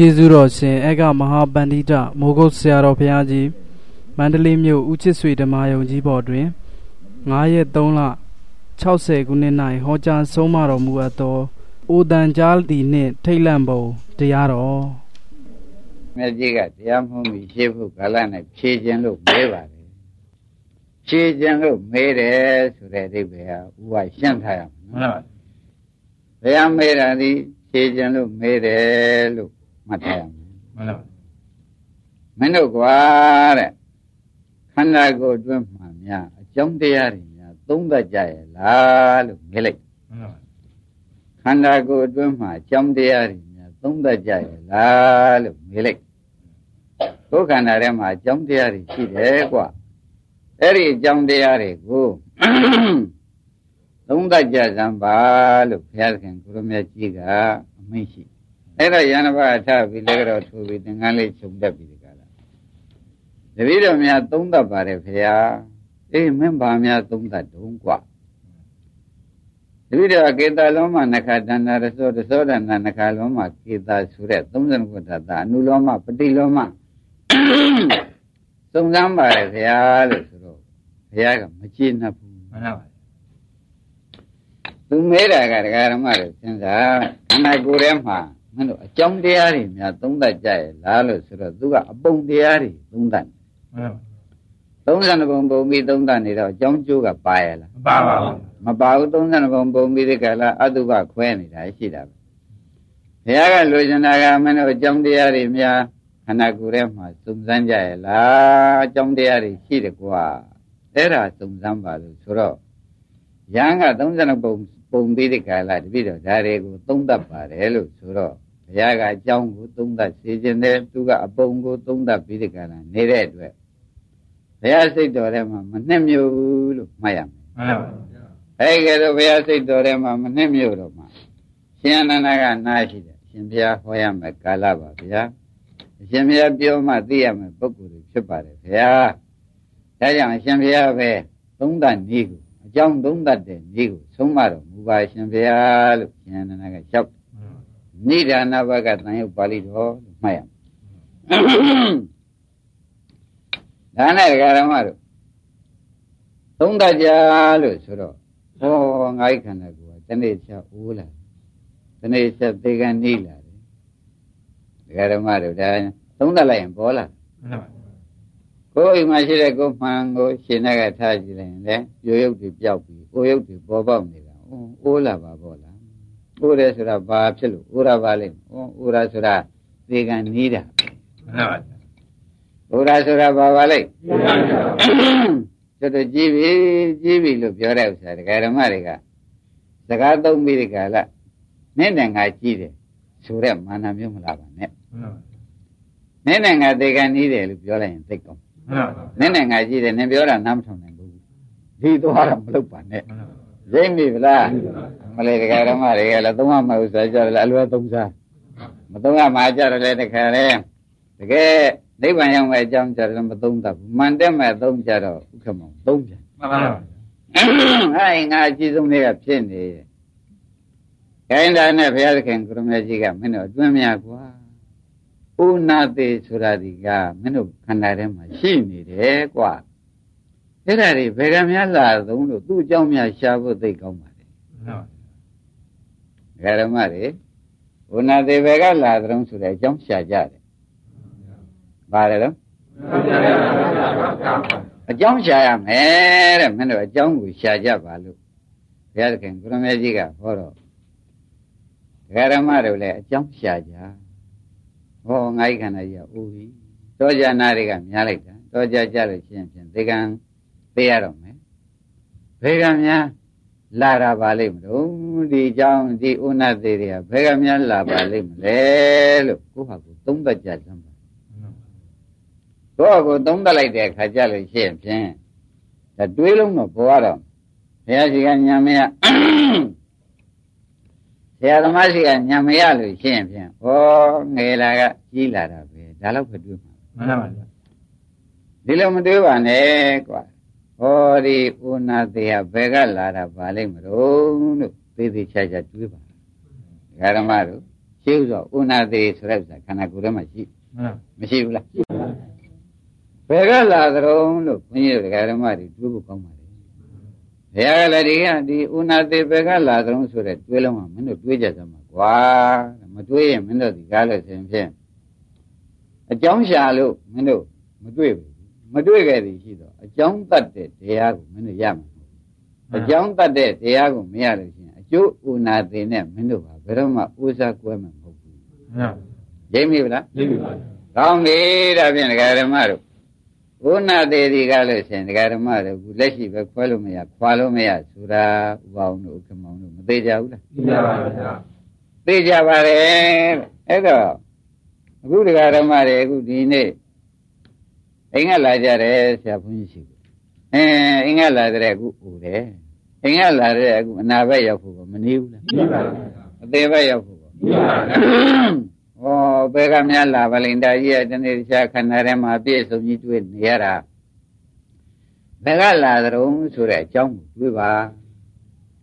ကျေးဇူးတော်ရှင်အေကမဟာပန္တိတမိုးကုတ်ဆရာတော်ဘုရားကြီးမန္တလေးမြို့ဦးချစ်ဆွေဓမ္မယုံကြီးဘော်တွင်9ရက်3လ60ခုနှစ်၌ဟောကြားဆုံးမတော်မူအပ်သောအိုတန်ကြားသည်နှင့်ထိတ်လန့်ပုံတရားတော်မြတ်ကြီးကတရားမှုမိရှင်းဖို့ကာလ၌ဖြည့်ခြင်းလို့မဲပါတယ်ဖြည့်ခြင်းလို့မဲတယ်ဆိုတဲ့အဓိပ္ပာယ်ကဥပရှင်းထားရမှာမှန်ပါဘုရားမဲတာဒီဖြည့်ခြင်းလို့မဲတယ်လို့ မှတ်ထားရမယ်မှန်ပါမင်းတို့ကွာတဲ့ခန္ဓာကိုယ်အတွင်းမှာများအကြောင်းတရားတွေများသုံးသပ်ကြရဲ့လားလို့မေးလိုက်မှန်ပါခန္ဓာကိုယ်အတွင်းမှာအကြောင်းတရားတွေများသုံးသပ်ကြရဲ့လားလို့မေးလိုက်ကိုယ်ခန္ဓာထဲမှာအကြောင်းတရားတွေရှိတယ်ကွာအဲ့ဒီအကြောင်းတရားတွေကိုသုံးသပ်ကြစမ်းပါလို့ဘုရားခင်ကိုရမြတ်ကြီးကအမိန့်ရှိ အဲ့တော့ယန္နဘအထပြီးလည်းတော့ထိုးပြီးသင်္ကန်းလေးချုပ်တတ်ပြီဒီကလာတပည့်တော်များသုံးသပ်ပါတယ်ဖေဟာအေးမင်းဘာများသုံးသပ်တုံးกว่าတပည့်တော်ကေတာလုံးမှာနခတန္တာရသောတသောဒနာနခလုံးမှာကေတာဆိုတဲ့30ခုတတာအနုလောမပฏิလောမသုံးစမ်းပါတယ်ဖေဟာလို့ဆိုတော့ဘုရားကမကြည်နှပ်ဘူးမှန်ပါပါသူမဲတာကဒကာရမတွေစဉ်းစားခန္ဓာကိုယ်ထဲမှာ မင်းတို့အကြောင်းတရားတွေများသုံးသပ်ကြရဲ့လားလို့ဆိုတော့သူကအပုံတရားတွေသုံးသပ်တယ်မှန်ပါ32ပုံပုံပြီးသုံးသပ်နေတော့အကြောင်းကျိုးကပါရလားမပါပါဘူးမပါဘူး32ပုံပုံပြီးတဲ့ကလာအတုပခွဲနေတာရှိတာပဲဘုရားကလိုချင်တာကမင်းတို့အကြောင်းတရားတွေများခန္ဓာကိုယ်ထဲမှာစုံစမ်းကြရဲ့လားအကြောင်းတရားတွေရှိတယ်ကွာအဲ့ဒါစုံစမ်းပါလို့ဆိုတော့ရဟန်းက32ပုံ ပုံပြီးတဲ့ကလာတပိတော့ဒါတွေကိုသုံးသပ်ပါတယ်လို့ဆိုတော့ဘုရားကအကြောင်းကိုသုံးသပ်စေခြင်းနဲ့သူကအပုံကိုသုံးသပ်ပြီးတဲ့ကလာနေတဲ့အတွက်ဘုရားစိတ်တော်ထဲမှာမနှက်မြို့ဘူးလို့မှတ်ရမယ်မှန်ပါပါအဲကဲတော့ဘုရားစိတ်တော်ထဲမှာမနှက်မြို့တော့မှရှင်အနန္ဒကနားရှိတယ်ရှင်ဘုရားဟောရမယ်ကာလပါဗျာအရှင်ဘုရားပြောမှသိရမယ်ပုဂ္ဂိုလ်တွေဖြစ်ပါတယ်ဘုရားဒါကြောင့်အရှင်ဘုရားပဲသုံးသပ်နည်းကိုအကြောင်းသုံးသပ်တဲ့နည်းကိုဆုံးမတော်မူ ပါရှင်ဘုရားလို့ရှင်အနန္ဒကလျှောက်နိဒာနဘကတန်ရုပ်ပါဠိတော်လို့မှတ်ရမယ်ဒါနဲ့ဒကာရမတို့သုံးတကြလို့ဆိုတော့ဟောငါးခန္ဓာကိုယ်ကတနေ့ချက်အိုးလာတနေ့ချက်သေကံနေလာတယ်ဒကာရမတို့ဒါသုံးတလိုက်ရင်ပေါ်လာကိုယ်အိမ်မှာရှိတဲ့ကိုယ်မှန်ကိုရှင်တဲ့ကထားကြည့်လိုက်ရင်လေပြိုရုပ်တွေပျောက်ပြီးကိုယ်ရုပ်တွေပေါ်ပေါက်နေတာ အိုးလာပါပေါ်လာဥရဲဆိုတာဘာဖြစ်လို့ဥရပါလိမ့်ဩဥရဆိုတာသေကံနေတာမှန်ပါဗျာဥရဆိုတာဘာပါလိမ့်ကျွတ်ကြည့်ပြီကြည့်ပြီလို့ပြောတဲ့ဥစ္စာဒကာဓမ္မတွေကစကားသုံးပြီးဒီကလာနဲ့နဲ့ငါကြည့်တယ်ဆိုတဲ့မာနမျိုးမလာပါနဲ့နဲ့နဲ့ငါသေကံနီးတယ်လို့ပြောလိုက်ရင်သိကောင်းနဲ့နဲ့ငါကြည့်တယ်နင်ပြောတာနားမထောင်နိုင်ဘူးဒီသွားတော့မလုပ်ပါနဲ့ ရိမ့်ပြီဗလားမလေးတရားဓမ္မတွေကလည်းသုံးရမှာဥစ္စာကြတယ်အလွယ်သုံးစားမသုံးရမှာကြတယ်လေတခါလေတကယ်နိဗ္ဗာန်ရောက်မဲ့အကြောင်းကြတယ်မသုံးတတ်ဘူးမှန်တဲ့မဲ့သုံးကြတော့ဥက္ကမောသုံးပြန်မှန်ပါပါအဲငါအကြည့်ဆုံးလေးကဖြစ်နေတယ်ခိုင်းတာနဲ့ဘုရားသခင်ကိုရမကြီးကမင်းတို့အတွင်းများကွာဥနာတိဆိုတာဒီကမင်းတို့ခန္ဓာထဲမှာရှိနေတယ်ကွာ အဲ့ဒါတွေဘယ်ကများလာသုံးလို့သူ့အကြောင်းများရှားဖို့သိကောင်းပါတယ်မှန်ပါဓမ္မတွေဘုနာသေးဘယ်ကလာသလုံးဆိုတဲ့အကြောင်းရှာကြတယ်။ဘာလဲတော့အကြောင်းရှာရမယ်တဲ့မင်းတို့အကြောင်းကိုရှာကြပါလို့ဘုရားသခင်ကိုရမေကြီးကဟောတော့ဓမ္မတို့လည်းအကြောင်းရှာကြ။ဟောငါးခန္ဓာကြီးကအိုးပြီ။တောကြနာတွေကများလိုက်တာ။တောကြကြလို့ရှိရင်ဖြင့်သေကံ သိရတော့မယ်။ဘေကံများလာတာပါလိမ့်မလို့ဒီအကြောင်းဒီဥနသေးတွေကဘယ်ကများလာပါလိမ့်မလဲလို့ကိုယ့်ဟာကိုသုံးသပ်ကြစမ်းပါကိုယ့်ဟာကိုသုံးသပ်လိုက်တဲ့အခါကျလို့ရှိရင်ဖြင့်ဒါတွေးလုံးတော့ပေါ်တော့ဘုရားရှိခိုးညာမရဆရာသမားရှိကညာမရလို့ရှိရင်ဖြင့်ဟောငယ်လာကကြီးလာတာပဲဒါတော့ပဲတွေးမှာမှန်ပါပါဒီလိုမတွေးပါနဲ့ကွာ ဟောဒီဥနာသေးဘယ်ကလာတာပါလိမ့်မလို့လို့သေသေးချာချာတွေးပါဓမ္မတို့ရှရှိဥသောဥနာသေးဆိုတဲ့ဥစ္စာခန္ဓာကိုယ်ထဲမှာရှိမရှိဘူးလားဘယ်ကလာသရုံလို့ဘုန်းကြီးတို့ဓမ္မတွေတွေးဖို့ကောင်းပါလေဘုရားကလည်းဒီကဒီဥနာသေးဘယ်ကလာသရုံဆိုတဲ့တွေးလုံးကမင်းတို့တွေးကြစမ်းပါကွာမတွေးရင်မင်းတို့ဒီကားလို့ဆိုရင်ဖြင့်အကြောင်းရှာလို့မင်းတို့မတွေ့ဘူး မတွေ့ခဲ့သည်ရှိတော့အကြောင်းတတ်တဲ့တရားကိုမင်းတို့ရမှာအကြောင်းတတ်တဲ့တရားကိုမရလို့ရှိရင်အကျိုးဥနာသေးနဲ့မင်းတို့ကဘယ်တော့မှဥစားကွဲမှာမဟုတ်ဘူးရိပ်မိဗလားရိပ်ပါကောင်းပြီဒါဖြင့်ဒကာဓမ္မတို့ဘုနာသေးဒီကလို့ရှိရင်ဒကာဓမ္မတို့ခုလက်ရှိပဲခွဲလို့မရခွာလို့မရဆိုတာဥပအောင်တို့ဥက္ကမောင်တို့မသေးကြဘူးလားသိကြပါဗျာသိကြပါတယ်အဲ့တော့အခုဒကာဓမ္မတွေအခုဒီနေ့ အိမ်ကလာကြတယ်ဆရာဘုန်းကြီးရှိတယ်အဲအိမ်ကလာတဲ့အခုဥတယ်အိမ်ကလာတဲ့အခုအနာဘက်ရောက်ဖို့မနေဘူးလားနေပါဘူးအသေးဘက်ရောက်ဖို့နေပါဘူးဩဘယ်ကများလာပါလိမ့်တာကြီးကတနေ့တခြားခန္ဓာထဲမှာပြည့်စုံကြီးတွေ့နေရတာဘယ်ကလာသတုံးဆိုတဲ့အကြောင်းကိုတွေးပါ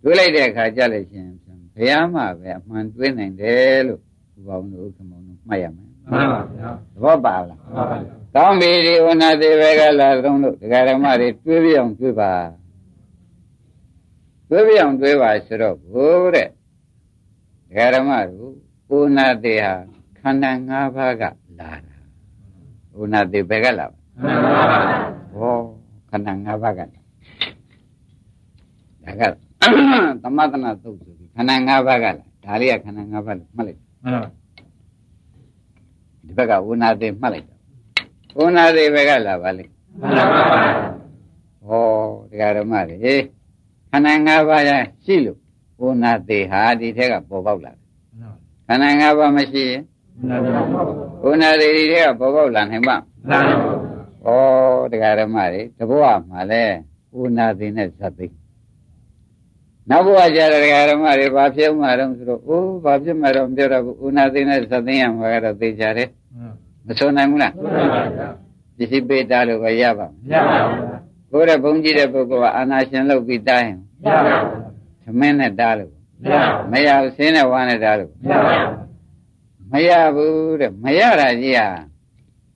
တွေးလိုက်တဲ့အခါကြလို့ရှင်ဘုရားမှပဲအမှန်တွေးနိုင်တယ်လို့ဘုရားတို့ဥက္ကမောင်တို့မှတ်ရမယ်မှန်ပါဗျာသဘောပါလားမှန်ပါဗျာ ကောင်းပြီဒီဝနာသေးပဲကလာသုံးလို့ဒကာဓမ္မတွေတွေးပြအောင်တွေးပါတွေးပြအောင်တွေးပါဆိုတော့ဘိုးတဲ့ဒကာဓမ္မတို့ဝနာသေးဟာခန္ဓာ၅ပါးကလာတာဝနာသေးပဲကလာပါဟောခန္ဓာ၅ပါးကလာဒါကသမသနာသုတ်ဆိုပြီးခန္ဓာ၅ပါးကလာဒါလေးကခန္ဓာ၅ပါးလို့မှတ်လိုက်မှန်ပါဒီဘက်ကဝနာသေးမှတ်လိုက် ဘုနာသေးပဲကလာပါလိမ့်ဟောတရားဓမ္မတွေခန္ဓာ၅ပါးရရှိလို့ဘုနာသေးဟာဒီထက်ကပေါ်ပေါက်လာတယ်ခန္ဓာ၅ပါးမရှိရင်ဘုနာသေးဒီထက်ကပေါ်ပေါက်လာနိုင်မှာဟောတရားဓမ္မတွေတဘောမှာလဲဘုနာသေးနဲ့ဇတ်သိနောက်ဘဝကျတဲ့ဓမ္မတွေဘာဖြစ်မှတော့ဆိုတော့အိုးဘာဖြစ်မှတော့ပြောတော့ဘူးဥနာသိနဲ့သသိရမှာကတော့သိကြတယ် မဆိုနိုင်ဘူးလားဆိုနိုင်ပါဗျာပစ္စည်းပေးတာလို့ပဲရပါမရပါဘူးကိုယ်ရဲ့ဘုံကြီးတဲ့ပုဂ္ဂိုလ်ကအာနာရှင်လုပ်ပြီးတားရင်မရပါဘူးသမင်းနဲ့တားလို့မရဘူးဆင်းနဲ့ဝါနဲ့တားလို့မရဘူးတဲ့မရတာကြီးဟာ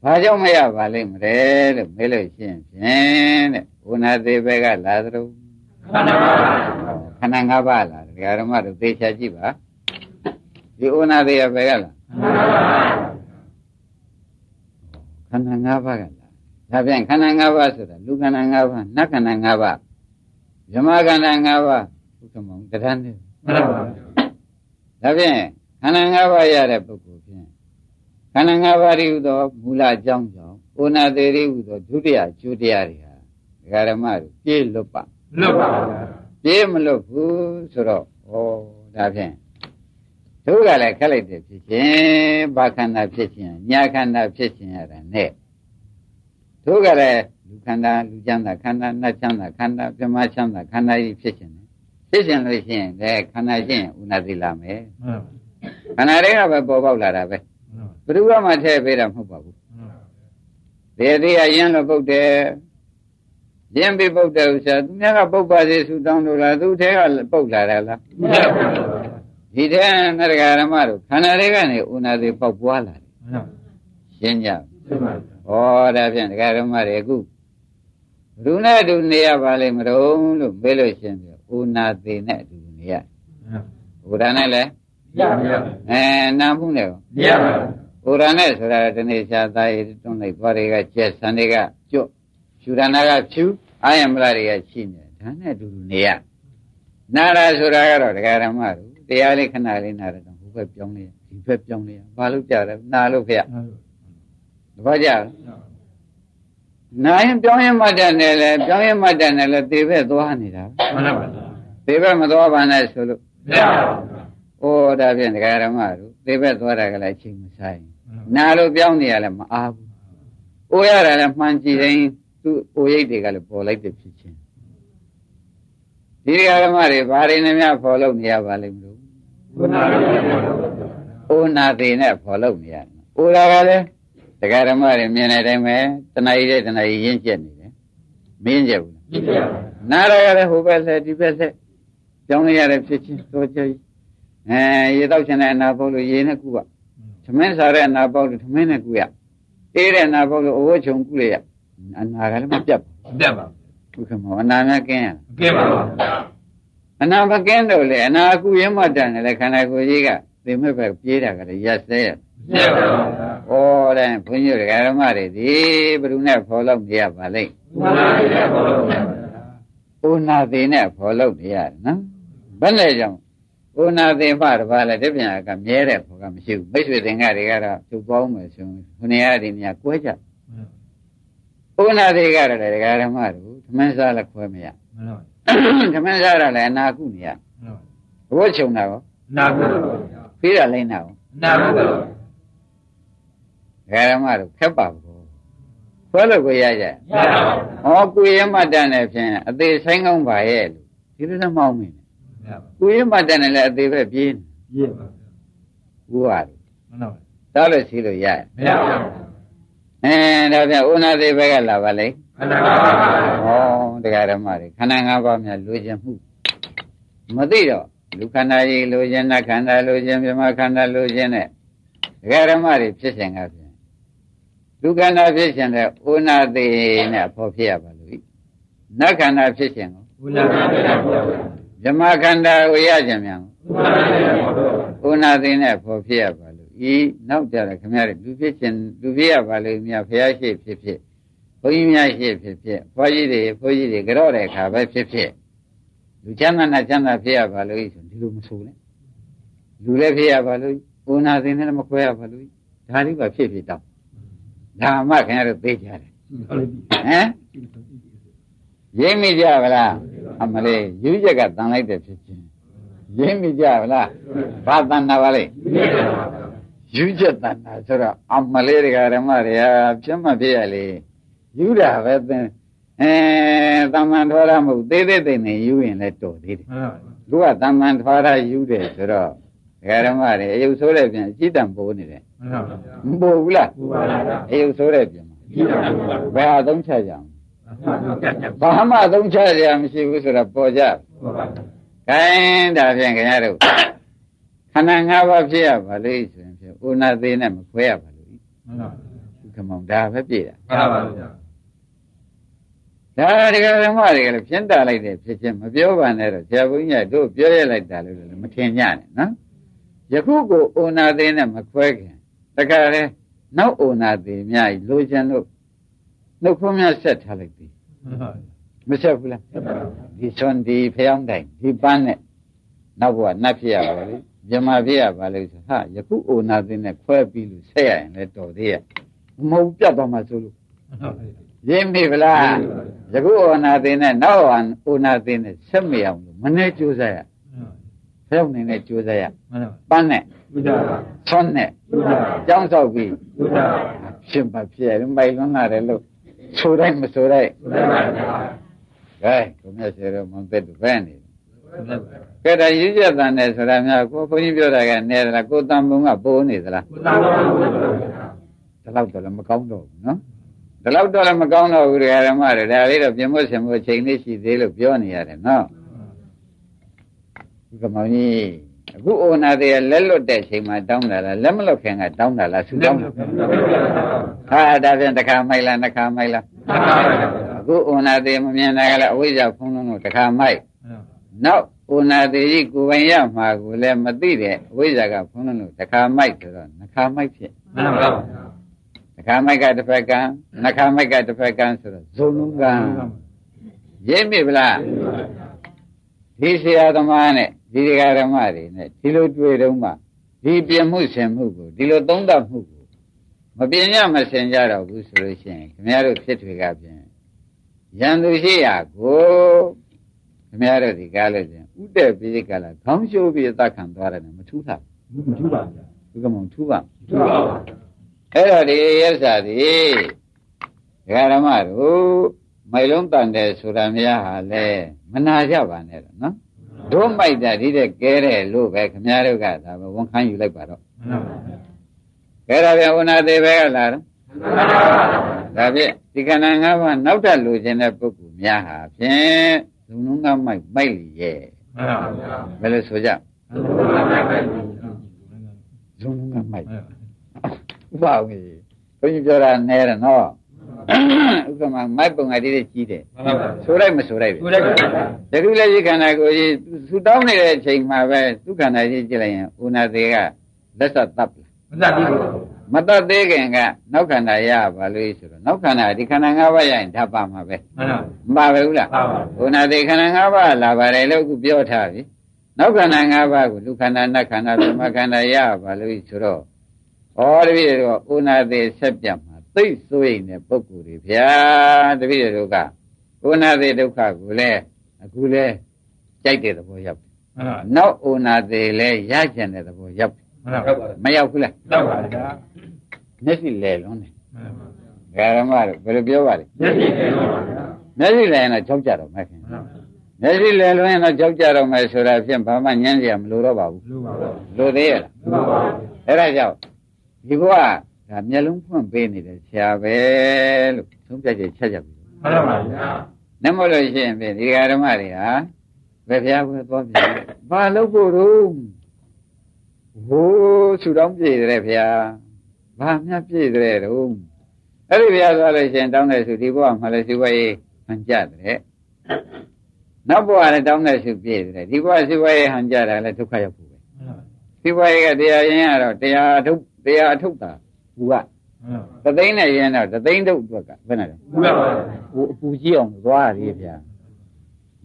ဘာကြောင့်မရပါလိမ့်မလဲလို့မေးလို့ရှိရင်ဖြင့်တဲ့ဝနာသေးဘက်ကလာသလိုခန္ဓာ၅ပါးခန္ဓာ၅ပါးလားဒကာဓမ္မတို့သေချာကြည့်ပါဒီဝနာသေးရဘက်ကလားခန္ဓာ၅ပါး ခန္ဓာ၅ပါးကလားဒါပြန်ခန္ဓာ၅ပါးဆိုတာလူခန္ဓာ၅ပါးနတ်ခန္ဓာ၅ပါးဇမခန္ဓာ၅ပါးဘုက္ကမောင်တရဏနဲ့မှန်ပါပါဒါပြန်ခန္ဓာ၅ပါးရတဲ့ပုဂ္ဂိုလ်ဖြင့်ခန္ဓာ၅ပါးရည်ဟူသောမူလအကြောင်းကြောင့်ဩနာသေးရည်ဟူသောဒုတိယကျိုးတရားတွေဟာဒကာဓမ္မတွေပြေးလွတ်ပါလွတ်ပါဗျာပြေးမလွတ်ဘူးဆိုတော့ဩဒါဖြင့် ဒုက္ခလည်းခက်လိုက်တယ်ဖြစ်ခြင်းဘာခန္ဓာဖြစ်ခြင်းညာခန္ဓာဖြစ်ခြင်းရတာနဲ့ဒုက္ခလည်းလူခန္ဓာလူချမ်းသာခန္ဓာနတ်ချမ်းသာခန္ဓာပြမချမ်းသာခန္ဓာကြီးဖြစ်ခြင်းဖြစ်ခြင်းလို့ရှိရင်လည်းခန္ဓာချင်းဥနာသိလာမယ်ခန္ဓာတွေကပဲပေါ်ပေါက်လာတာပဲဘယ်သူမှထည့်ပေးတာမဟုတ်ပါဘူးဒီသေးအရင်လို့ပုတ်တယ်ရင်းပြီးပုတ်တယ်ဥစ္စာသူများကပုတ်ပါစေဆူတောင်းလို့လားသူထဲကပုတ်လာတယ်လား ဒီတဲ့နရဂရမတို့ခန္ဓာတွေကနေဥနာသေးပေါက်ပွားလာတယ်ရှင်းကြဩဒါဖြင့်ဒကာရမတွေအခုဘုနဲ့အတူနေရပါလိမ့်မတော်လို့မေးလို့ရှင်းပြီဥနာသေးနဲ့အတူနေရဘုရားနဲ့လည်းရပါဘူးအဲနာမှုနဲ့ရောရပါဘူးဘုရားနဲ့ဆိုတာဒီနေ့ရှားသားရတွန်းလိုက်သွားတွေကကျက်ဆန်တွေကကျွတ်ရှူရနာကဖြူအာယမရတွေကရှိနေတယ်ဒါနဲ့အတူတူနေရနာရဆိုတာကတော့ဒကာရမတို့ တရားလေးခဏလေးနာရတော့ဟိုဘက်ပြောင်းလေးဒီဘက်ပြောင်းလေးဘာလို့ကြတယ်နာလို့ခရတပတ်ကြနာရင်ပြောင်းရင်မှတ်တယ်နဲ့လေပြောင်းရင်မှတ်တယ်နဲ့လေသေဘက်သွားနေတာမှန်ပါပါသေဘက်မသွားပါနဲ့ဆိုလို့မရပါဘူးဩဒါဖြင့်ဒကာရမတို့သေဘက်သွားတာကလည်းအချိန်မဆိုင်နာလို့ပြောင်းနေရလဲမအားဘူး။အိုးရတာလည်းမှန်ကြည့်ရင်သူ့အိုရိတ်တွေကလည်းပေါ်လိုက်တဲ့ဖြစ်ချင်းဒီဃာရမတွေဘာတွေနဲ့များဖော်လို့နေရပါလိမ့်မလို့ ဥနာဥနာသေးနဲ့ဖော်လို့နေရတယ်ဥနာကလည်းဒကာရမတွေမြင်တဲ့အတိုင်းပဲတဏှာကြီးတဲ့တဏှာကြီးရင်းကျက်နေတယ်မင်းကျက်ဘူးလားနာရကလည်းဟိုဘက်ဆက်ဒီဘက်ဆက်ကြောင်းလိုက်ရတဲ့ဖြစ်ချင်းသောကြအဲရေတော့ချင်တဲ့အနာပေါက်လို့ရေနဲ့ကုရသမင်းစားတဲ့အနာပေါက်လို့သမင်းနဲ့ကုရအေးတဲ့အနာပေါက်လို့အဝတ်ချုံကုရအနာကလည်းမပြတ်ဘူးမပြတ်ပါဘူးဘုခမောအနာများကင်းရကင်းပါပါ အနာမကင်းတော့လေအနာကုရမှတန်တယ်ခန္ဓာကိုယ်ကြီးကသိမဲ့ပဲပြေးတာကလည်းရက်စဲရပြတ်ပါပါဩတဲ့ဘုန်းကြီးတို့ဓမ္မတွေဒီဘယ်သူနဲ့ဖော်လို့နေရပါလိမ့်ဘုရားနဲ့ဖော်လို့နေပါဥနာသေးနဲ့ဖော်လို့နေရတယ်နော်ဘယ်နဲ့ကြောင့်ဥနာသေးမှတပါးလဲတပြန်ကမြဲတဲ့ဘောကမရှိဘူးမိတ်ဆွေသင်္ကတွေကတော့သူ့ပေါင်းမယ်ဆိုရင်ခုနေရဒီနေရာကွဲကြဥနာသေးကလည်းဒကာဓမ္မတို့သမန်းစားလည်းခွဲမရ သမန်းစားရလည်းအနာကုနေရဘုရားချုံတာကောနာကုဖေးရလိမ့်တာကောနာကုဒကာဓမ္မတို့ခက်ပါဘူးခွဲလို့ကိုရကြမရပါဘူးဩကိုရမတန်တဲ့ဖြင့်အသေးဆိုင်ကောင်းပါရဲ့လို့ဒီလိုလည်းမအောင်မင်းကိုရမတန်တယ်လည်းအသေးပဲပြေးနေပြေးပါဘူးဟာမှန်ပါတောက်လို့ရှိလို့ရရမရပါဘူးအဲဒါပြန်ဥနာသေးဘက်ကလာပါလေ ခန္ဓာ၅ပါးဩတရားဓမ္မတွေခန္ဓာ၅ပါးများလိုချင်မှုမသိတော့လူခန္ဓာကြီးလိုချင်နတ်ခန္ဓာလိုချင်မြမခန္ဓာလိုချင်တဲ့တရားဓမ္မတွေဖြစ်စဉ်ကဖြင့်လူခန္ဓာဖြစ်စဉ်တဲ့ဥနာသေးနဲ့ဖော်ဖြစ်ရပါလို့နတ်ခန္ဓာဖြစ်စဉ်ကိုဥနာသေးနဲ့ဖော်မြမခန္ဓာဝိရခြင်းများကိုဥနာသေးနဲ့ဖော်ဖြစ်ရပါဤနောက်ကြတယ်ခင်ဗျားတို့လူဖြစ်ခြင်းလူဖြစ်ရပါလိမ့်မြတ်ဖះရှိဖြစ်ဖြစ် ဘုန်းကြီးများရှိဖြစ်ဖြစ်ဘွားကြီးတွေဘိုးကြီးတွေကြော့တဲ့အခါပဲဖြစ်ဖြစ်လူချမ်းသာနဲ့ချမ်းသာဖြစ်ရပါလို့ဆိုဒီလိုမဆိုနဲ့လူလည်းဖြစ်ရပါလို့ဦးနာသိနဲ့မခွဲရပါလို့ဒါလေးပါဖြစ်ဖြစ်တော့ဒါမှခင်ဗျားတို့သိကြတယ်ဟမ်ရင်းမိကြဗလားအမလေးယူချက်ကတန်လိုက်တဲ့ဖြစ်ချင်းရင်းမိကြဗလားဘာတန်တာပါလဲယူချက်တဏ္ဍာဆိုတော့အမလေးတွေကဓမ္မတွေကပြတ်မှဖြစ်ရလေ ယူတာပဲသင်အဲသမ္မန်ထွားရမဟုတ်သေးသေးသိနေယူရင်လည်းတော်သေးတယ်လူကသမ္မန်ထွားရယူတယ်ဆိုတော့ဒကာဓမ္မတွေအယုတ်ဆိုးတဲ့ပြန်အကြည့်တံပိုးနေတယ်မပိုးဘူးလားအယုတ်ဆိုးတဲ့ပြန်ဘယ်ဟာသုံးချက်ကြအောင်ဘာမှသုံးချက်ရမရှိဘူးဆိုတော့ပေါ်ကြခိုင်းဒါဖြင့်ခင်ဗျားတို့ခန္ဓာ၅ပါးဖြစ်ရပါလိမ့်ဆိုရင်ဖြင့်ဥနာသေးနဲ့မခွဲရပါလို့မှန်ပါဘူးခမောင်ဒါပဲပြည့်တာမှန်ပါဗျာ ဒါတရားဓမ္မတွေကလည်းဖြင်းတာလိုက်တဲ့ဖြစ်ချင်းမပြောပါနဲ့တော့ဆရာဘုန်းကြီးကတို့ပြောရလိုက်တာလို့လည်းမထင်ကြနဲ့နော်ယခုကိုဩနာသေးနဲ့မခွဲခင်တခါလေနောက်ဩနာသေးများကြီးလိုချင်လို့နှုတ်ခွန်းများဆက်ထားလိုက်ပြီမဆက်ဘူးလားဒီဆွန်ဒီဖျောင်းတိုင်ဒီပန်းနဲ့နောက်ဘုရားနတ်ဖြစ်ရပါလေမြမဖြစ်ရပါလို့ဆိုဟာယခုအိုနာသိနဲ့ခွဲပြီးလို့ဆက်ရရင်လည်းတော်သေးရဲ့မဟုတ်ပြတ်သွားမှဆိုလို့ ရင်းမိဗလားယခုအိုနာသိနဲ့နောက်အိုနာသိနဲ့ဆက်မရအောင်လို့မနဲ့ကြိုးစားရဖျောက်နေနဲ့ကြိုးစားရပန်းနဲ့ဆွန်းနဲ့ကြောင်းဆောက်ပြီးရှင်ပါဖြစ်ရမိုင်လွန်းလာတယ်လို့ဆိုတိုင်းမဆိုတိုင်းကဲကိုမြတ်စေတော်မွန်သက်ဘယ်နေကဲဒါရည်ကြတန်တယ်ဆိုတာများကိုဘုန်းကြီးပြောတာကနေသလားကိုတန်ဘုံကပိုးနေသလားကိုတန်ဘုံကပိုးနေသလားဒါတော့တော့မကောင်းတော့ဘူးနော် ဒါတော့တော့လည်းမကောင်းတော့ဘူးဓမ္မတွေဒါလေးတော့ပြင်ဖို့ဆင်ဖို့ချိန်လေးရှိသေးလို့ပြောနေရတယ်နော်ဒီကမောင်ကြီးအခုအိုနာသေးလက်လွတ်တဲ့ချိန်မှာတောင်းတာလားလက်မလွတ်ခင်ကတောင်းတာလားဆူတောင်းတာဟာဒါပြန်တစ်ခါမိုက်လားနှစ်ခါမိုက်လားအခုအိုနာသေးမမြင်တာကလည်းအဝိဇ္ဇာဖုံးလုံးလို့တစ်ခါမိုက်နောက်ဥနာတိကြီးကိုယ်ပိုင်ရမှာကိုလည်းမသိတဲ့အဝိဇ္ဇာကဖုံးလို့တခါမိုက်ဆိုတော့နှခါမိုက်ဖြစ်မှန်ပါပါ တခါမိုက်ကတစ်ဖက်ကံနှခါမိုက်ကတစ်ဖက်ကံဆိုတော့ဇုံလုံးကံရင်းမိဗလားဒီဆရာသမားနဲ့ဒီဒကာဓမ္မတွေနဲ့ဒီလိုတွေ့တော့မှဒီပြင်မှုဆင်မှုကိုဒီလိုသုံးသပ်မှုကိုမပြင်းရမဆင်ကြတော့ဘူးဆိုလို့ရှိရင်ခင်ဗျားတို့ဖြစ်ထွေကပြင်ရန်သူရှိရာကိုခင်ဗျားတို့ဒီကားလို့ချင်းဥတဲ့ပြီးကလာခေါင်းရှိုးပြီးအသက်ခံသွားတယ်မထူးတာမထူးပါဗျာဒီကမောင်ထူးပါထူးပါပါ အဲ့တော့ဒီရစ္စာဒီဒကာရမတို့မိုင်လုံးတန်တယ်ဆိုတာများဟာလဲမနာကြပါနဲ့တော့နော်တို့မိုက်တာဒီတဲ့ကဲတယ်လို့ပဲခင်ဗျားတို့ကဒါပဲဝန်ခံယူလိုက်ပါတော့ကဲဒါပြန်ဝနာသေးပဲကလာတော့ဒါဖြင့်ဒီကဏ္ဍ၅ပါးနောက်ထပ်လိုချင်တဲ့ပုဂ္ဂိုလ်များဟာဖြင့်လုံလုံးကမိုက်မိုက်လျရဲ့မှန်ပါဗျာဘယ်လိုဆိုကြဇုံလုံးကမိုက် ဥပအောင်ကြီးဘုန်းကြီးပြောတာနဲတယ်နော်ဥပမာမိုက်ပုံကတည်းကကြီးတယ်ဆိုလိုက်မဆိုလိုက်ဘူးတခုလည်းဒီခန္ဓာကိုယ်ကြီးသူတောင်းနေတဲ့အချိန်မှာပဲသူခန္ဓာကြီးကြည့်လိုက်ရင်ဥနာသေးကလက်ဆက်တပ်လာမတတ်သေးခင်ကနောက်ခန္ဓာရပါလို့ဆိုတော့နောက်ခန္ဓာဒီခန္ဓာ၅ပါးရရင်ဓာတ်ပါမှာပဲမပါပဲဘူးလားဥနာသေးခန္ဓာ၅ပါးလာပါတယ်လို့အခုပြောထားပြီနောက်ခန္ဓာ၅ပါးကိုလူခန္ဓာနတ်ခန္ဓာဗြဟ္မခန္ဓာရပါလို့ဆိုတော့ ဩတပည့်တော်ဥနာသေးဆက်ပြတ်မှာသိဆိုရင်တဲ့ပုဂ္ဂိုလ်တွေဗျာတပည့်တော်ကဥနာသေးဒုက္ခကိုလည်းအခုလည်းကြိုက်တဲ့သဘောရောက်တယ်နောက်ဥနာသေးလည်းရကြတဲ့သဘောရောက်တယ်မရောက်ဘူးလားရောက်ပါဗျာမျက်စိလဲလုံးတယ်ဂရမတို့ဘယ်လိုပြောပါလဲမျက်စိလဲလုံးပါဗျာမျက်စိလဲရင်တော့ကြောက်ကြတော့မယ်ခင်မျက်စိလဲလုံးရင်တော့ကြောက်ကြတော့မယ်ဆိုတာဖြင့်ဘာမှညံ့စရာမလိုတော့ပါဘူးလိုပါဘူးလိုသေးရဲ့လားလိုပါဘူးအဲ့ဒါကြောင့် ဒီဘုရားဒါမျက်လုံးဖွင့်ပေးနေတယ်ဆရာပဲလို့သုံးပြချက်ချက်ချက်ပြီမှန်ပါဗျာနမလို့ရှိရင်ဖြင့်ဒီဃာဓမ္မတွေဟာဘယ်ဘုရားဘယ်သွားပြန်ဘာလုပ်ဖို့တော့ဟိုးဆူတောင်းပြည့်တယ်ဗျာဘာမြတ်ပြည့်တယ်တော့အဲ့ဒီဗျာဆိုလို့ရှိရင်တောင်းတဲ့ဆူဒီဘဝမှာလည်းစီဝဲရေးဟန်ကြတယ်နောက်ဘဝလည်းတောင်းတဲ့ဆူပြည့်တယ်ဒီဘဝစီဝဲရေးဟန်ကြတာလည်းဒုက္ခရောက်ဖို့ပဲစီဝဲရေးကတရားရင်းကတော့တရားထုတ် တရားထုတ်တာဘူးကသသိန်းနဲ့ရင်းတော့သသိန်းထုတ်အတွက်ကဘယ်နဲ့လဲဘူးပါဟိုအပူကြီးအောင်သွားရည်ဗျာ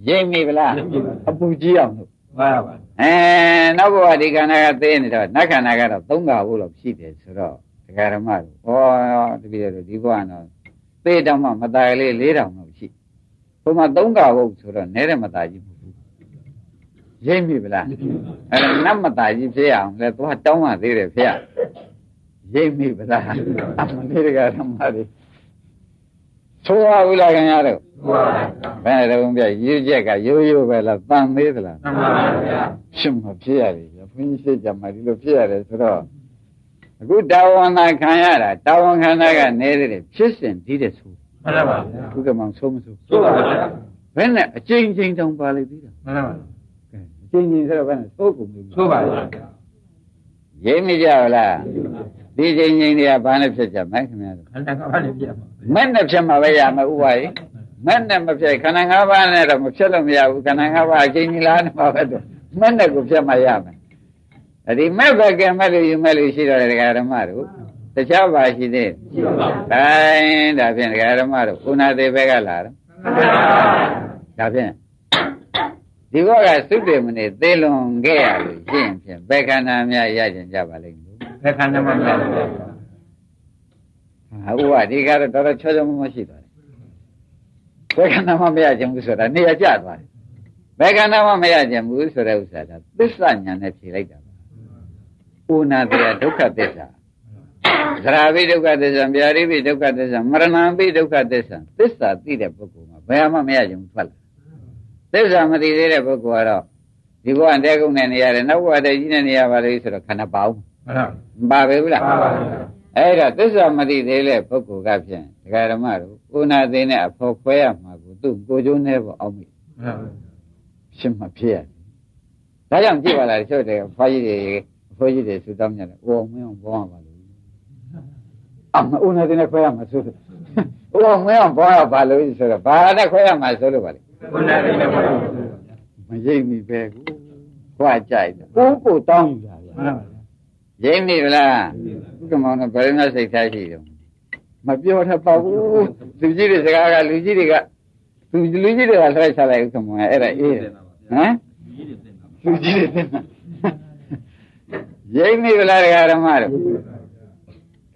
ရိပ်မိဗလားအပူကြီးအောင်လို့မှန်ပါအဲနောက်ဘဝဒီခန္ဓာကသိနေတော့နတ်ခန္ဓာကတော့သုံးပါဘူးလို့ဖြစ်တယ်ဆိုတော့ဒကာဓမ္မတို့ဩတပည့်တို့ဒီဘဝတော့သေတောင်မှမตายကလေး၄တောင်တော့ရှိဘုမသုံးပါဘူးဆိုတော့နဲတဲ့မตายကြီးမဟုတ်ဘူးရိပ်မိဗလားအဲနတ်မตายကြီးဖြစ်အောင်လဲသွားတောင်းမှသေးတယ်ဖေ ရိပ်မိဗလားအမလေးဒကာဓမ္မတွေသိုးပါဘူးလားခင်ဗျားတို့ဘယ်နဲ့တုံးပြရည်ချက်ကရိုးရိုးပဲလားတန်သေးသလားမှန်ပါဗျာရှင်မဖြစ်ရတယ်ဗျာဘုန်းကြီးဖြစ်ကြမှာဒီလိုဖြစ်ရတယ်ဆိုတော့အခုတာဝန်သာခံရတာတာဝန်ခံတာကနေသေးတယ်ဖြစ်စဉ်ဒီတဲ့ဆိုမှန်ပါဗျာဘုကမောင်ဆုံးမဆုံးဆိုပါဗျာဘယ်နဲ့အချိန်ချင်းတောင်ပါလိမ့်သေးတာမှန်ပါဗျာအချိန်ချင်းဆိုတော့ဘယ်နဲ့သိုးကုန်ပြီဆိုပါဗျာရင်းမိကြလား ဒီချိန်ချင်းတွေကဘာနဲ့ဖြစ်ကြမလဲခင်ဗျားတို့ခန္ဓာ၅ပါးနဲ့ဖြစ်မှာမဲ့နဲ့ဖြစ်မှာပဲရမယ်ဥပါယမဲ့နဲ့မဖြစ်ခန္ဓာ၅ပါးနဲ့တော့မဖြစ်လို့မရဘူးခန္ဓာ၅ပါးအချိန်ကြီးလားနေမှာပဲတော့မဲ့နဲ့ကိုဖြစ်မှာရမယ်ဒီမဲ့ဘက်ကမဲ့လို့ယူမဲ့လို့ရှိတော့တယ်ဒကာဓမ္မတို့တခြားပါရှိသေးရှိပါပါ။အဲဒါဖြင့်ဒကာဓမ္မတို့ဥနာသေးဘက်ကလာတော့ဒါဖြင့်ဒီဘက်ကသုတေမနေသေလွန်ခဲ့ရလို့ရှိရင်ဖြင့်ဘယ်ခန္ဓာများရကြကြပါလိမ့်မယ် ဘယ်ခန္ဓာမှမရဘူးဟာဥပဒီကတော့တော်တော်ချောချောမမရှိသွားတယ်ဘယ်ခန္ဓာမှမရခြင်းဘူးဆိုတာနေရာကျသွားတယ်ဘယ်ခန္ဓာမှမရခြင်းဘူးဆိုတဲ့ဥစ္စာကသစ္စာညာနဲ့ဖြေလိုက်တာပါဥနာတရားဒုက္ခသစ္စာသရာပိဒုက္ခသစ္စာဗျာရိပိဒုက္ခသစ္စာမရဏံပိဒုက္ခသစ္စာသစ္စာသိတဲ့ပုဂ္ဂိုလ်မှာဘယ်မှမရခြင်းထွက်လာသစ္စာမသိသေးတဲ့ပုဂ္ဂိုလ်ကတော့ဒီဘဝတဲကုန်တဲ့နေရာနဲ့နောက်ဘဝတဲကြီးတဲ့နေရာပါလေဆိုတော့ခန္ဓာပါအောင် မပါပဲဘူးလားပါပါအဲ့ဒါသစ္စာမသိသေးတဲ့ပုဂ္ဂိုလ်ကဖြင့်ဒကာဓမ္မတို့ဥနာသိနဲ့အဖို့ခွဲရမှာကိုသူ့ကိုကျိုးနဲ့ပေါ့အောင်ပြီရှင်းမဖြစ်ရဒါကြောင့်ကြည့်ပါလားတချို့တယ်ဖွားကြီးတွေအဖိုးကြီးတွေဆူတောင်းကြတယ်အိုးမင်းအောင်ဘောရပါလို့အမဥနာသိနဲ့ခွဲရမှာဆိုအိုးမင်းအောင်ဘောရပါလို့ဆိုတော့ဘာနဲ့ခွဲရမှာဆိုလို့ပါလေဥနာသိနဲ့ခွဲရမှာမရိပ်မိပဲကိုခွာကြိုက်တယ်ကိုကိုတောင်းယူတာဗျာရိပ် မိဗလားဥက္ကမောင်ကဘယ်လိုစိတ်ထားရှိတော့မပြောတတ်ပါဘူးလူကြီးတွေစကားကလူကြီးတွေကလူလူကြီးတွေကဆွဲချလိုက်ဥက္ကမောင်အဲ့ဒါအေးဟမ်လူကြီးတွေသိတာရိပ်မိဗလားဒကာဓမ္မတို့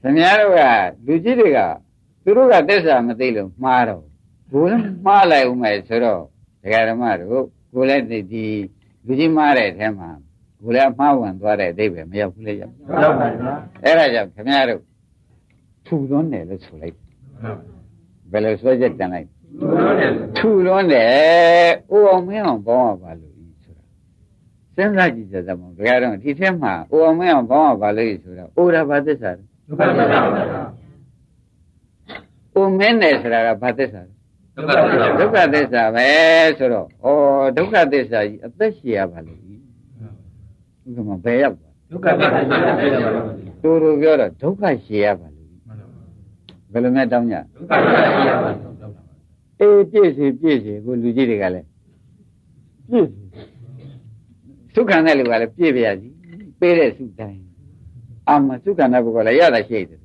ခင်ဗျားတို့ကလူကြီးတွေကသူတို့ကသစ္စာမသိလို့မှားတော့ဘိုးလည်းမှားလိုက်ဦးမယ်ဆိုတော့ဒကာဓမ္မတို့ကိုလည်းဒီလူကြီးမှားတဲ့အထဲမှာ ကိုလည်းအမှားဝင်သွားတဲ့အဓိပ္ပာယ်မရောက်ဘူးလေရောက်ရောက်ပါဗျာအဲ့ဒါကြောင့်ခင်ဗျားတို့ထူသွန်းတယ်လို့ဆိုလိုက်ဘယ်လိုဆွဲချက်တန်လိုက်ထူသွန်းတယ်အိုးအောင်မင်းအောင်ပေါင်းရပါလို့ဆိုတာစဉ်းစားကြည့်ကြသမောဘယ်ကတော့ဒီထဲမှာအိုးအောင်မင်းအောင်ပေါင်းရပါလို့ဆိုတာအိုးတာဘာသစ္စာလဲဒုက္ခသစ္စာပါဗျာအိုးမင်းတယ်ဆိုတာကဘာသစ္စာလဲဒုက္ခသစ္စာပဲဆိုတော့ဩဒုက္ခသစ္စာကြီးအသက်ရှည်ရပါလိမ့် ဥက္ကမဘယ်ရောက်သွားဒုက္ခပြတ်ပြတ်ပြတ်ပါလို့တူတူပြောတော့ဒုက္ခရှည်ရပါလို့ဘယ်လိုမဲ့တောင်းကြဒုက္ခပြတ်ပြတ်ပါလို့အေးပြည့်စီပြည့်စီကိုလူကြီးတွေကလည်းပြည့်စီသုခန္တဲ့လူကလည်းပြည့်ပြရစီပေးတဲ့သုတိုင်းအာမသုခန္တဲ့ဘုကလည်းရတာရှိတယ်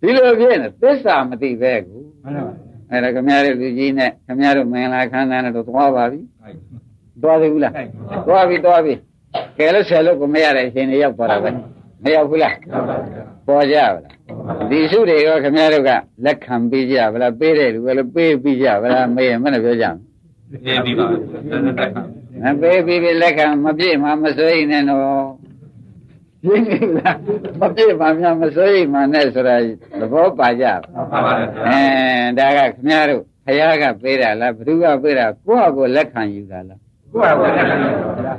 ဒီလိုပြည့်နေသစ္စာမသိပဲကိုမှန်ပါပါအဲ့ဒါခမရတဲ့လူကြီးနဲ့ခမရတို့မင်္ဂလာခမ်းနားနဲ့တော့သွားပါပြီသွားသေးဘူးလားသွားပြီသွားပြီ ကဲလို့ဆယ်လို့ကိုမရတဲ့အချိန်တွေရောက်သွားတာပဲမရောက်ဘူးလားပေါ်ကြပါလားဒီစုတွေရောခမရတို့ကလက်ခံပေးကြဗလားပေးတယ်လူကလည်းပေးပြီးကြဗလားမေးရင်မနဲ့ပြောကြမယ်ဒီပြီးပါမပေးပြီးပြီလက်ခံမပြည့်မှမစိုးရင်နဲ့တော့ရင်းနေလားမပြည့်မှများမစိုးရင်မှနဲ့ဆိုတာသဘောပါကြပါပါပါအဲဒါကခင်ဗျားတို့ဘုရားကပေးတာလားဘ누구ကပေးတာကိုယ့်ဟာကိုယ်လက်ခံယူတာလားကိုယ်ကဘယ်နဲ့လဲ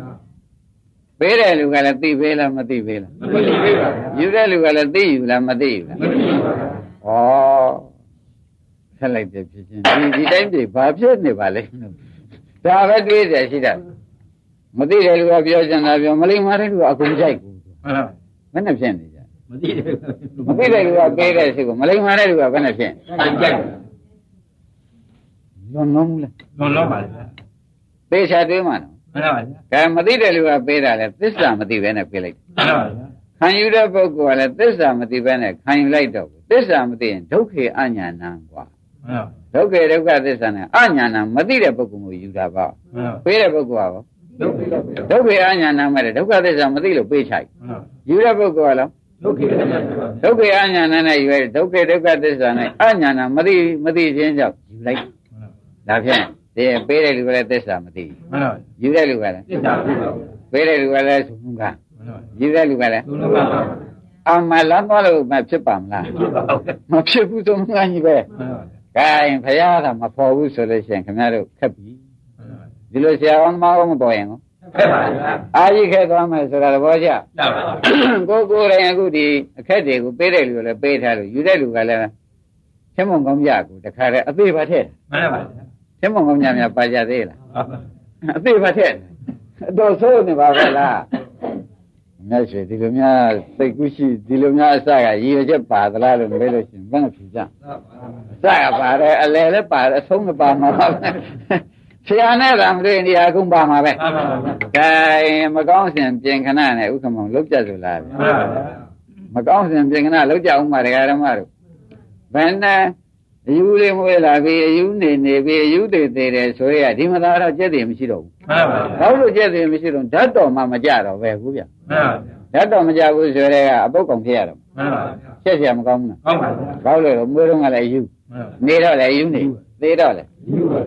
ပေးတဲ့လူကလည်းသိပေးလားမသိပေးလားမသိသေးပါယူတဲ့လူကလည်းသိယူလားမသိယူလားမသိပါဩဆက်လိုက်တဲ့ဖြစ်ချင်းဒီဒီတိုင်းပြေဘာဖြစ်နေပါလဲဒါပဲတွေးတယ်ရှိတာမသိတဲ့လူကပြောချင်တာပြောမလိမ္မာတဲ့လူကအကုန်ကြိုက်ကူမှန်ပါဘယ်နဲ့ဖြစ်နေကြမသိသေးမသိတဲ့လူကပေးတဲ့စိတ်ကိုမလိမ္မာတဲ့လူကဘယ်နဲ့ဖြစ်ဘူးကြိုက်လွန်လုံးဘူးလားလွန်လုံးပါလေသေချာတွေးမှနော် မှန်ပါဗျာကဲမသိတဲ့လူကပေးတာလဲသစ္စာမသိဘဲနဲ့ပေးလိုက်မှန်ပါဗျာခံယူတဲ့ပုဂ္ဂိုလ်ကလည်းသစ္စာမသိဘဲနဲ့ခံယူလိုက်တော့သစ္စာမသိရင်ဒုက္ခအညာဏကွာမှန်ပါဒုက္ခဒုက္ခသစ္စာနဲ့အညာဏမသိတဲ့ပုဂ္ဂိုလ်ကိုယူတာပါပေးတဲ့ပုဂ္ဂိုလ်ကရောဒုက္ခဒုက္ခအညာဏမဲ့ဒုက္ခသစ္စာမသိလို့ပေးချိုက်ယူတဲ့ပုဂ္ဂိုလ်ကလည်းဒုက္ခဒုက္ခအညာဏနဲ့ယူရဒုက္ခဒုက္ခသစ္စာနဲ့အညာဏမသိမသိခြင်းကြောင့်ယူလိုက်ဒါဖြင့် ဒီပေးတဲ့လူကလည်းသစ္စာမသိမှန်ပါယူတဲ့လူကလည်းသိတာဘူးမှန်ပေးတဲ့လူကလည်းသုခကပါယူတဲ့လူကလည်းသူလုံးပါအာမလမ်းသွားလို့မဖြစ်ပါမလားဖြစ်ပါဘူးမဖြစ်ဘူးသုံးငန်းကြီးပဲမှန်ပါ။ကဲဖရာကမဖော်ဘူးဆိုလို့ရှိရင်ခင်ဗျားတို့ခက်ပြီမှန်ပါ။ဒီလိုဆရာအောင်သမားကမပေါ်ရင်ကောဖက်ပါလားအာကြီးခဲသွားမယ်ဆိုတာသဘောကျရပါ။ကိုယ်ကိုယ်တိုင်အခုဒီအခက်တွေကိုပေးတဲ့လူကလည်းပေးထားလို့ယူတဲ့လူကလည်းချင်းမုံကောင်းကြကိုတခါတည်းအသေးပါထည့်မှန်ပါ ချင်းမုံကောင်းကြများပါကြသေးလားပါအသေးပါထည့်အတော်ဆိုးနေပါပဲလား။မြတ်ရွှေဒီလိုများစိတ်ကူးရှိဒီလိုများအစကရည်ရွယ်ချက်ပါသလားလို့မေးလို့ရှိရင်ဘယ်နဲ့ဖြေကြ။စကပါတယ်အလယ်လည်းပါတယ်အဆုံးလည်းပါမှာပါပဲဆရာနဲ့သာမတွေ့နေရာကုန်ပါမှာပဲမှန်ပါပါကဲမကောင်းစဉ်ပြင်ခဏနဲ့ဥက္ကမောင်လောက်ကြဆိုလားမှန်ပါပါမကောင်းစဉ်ပြင်ခဏလောက်ကြအောင်ပါဒကာဓမ္မတို့ဘယ်နဲ့ အယူလေးမွေးလာပြီအယူနေနေပြီအယူသေးသေးတယ်ဆိုရဒီမသာတော့ကြက်တယ်မရှိတော့ဘူး မှန်ပါ ဘာလို့ကြက်တယ်မရှိတော့ဓာတ်တော်မှမကြတော့ပဲဘူးဗျ မှန်ပါ ဓာတ်တော်မကြဘူးဆိုရဲကအပုတ်ကောင်ဖြစ်ရတော့ မှန်ပါ ချက်เสียမကောင်းဘူးလား ကောင်းပါ ဘာလို့လဲတော့မွေးတော့ကလည်းအယူ မှန်ပါ နေတော့လည်းအယူနေသေးတော့လည်း ယူပါ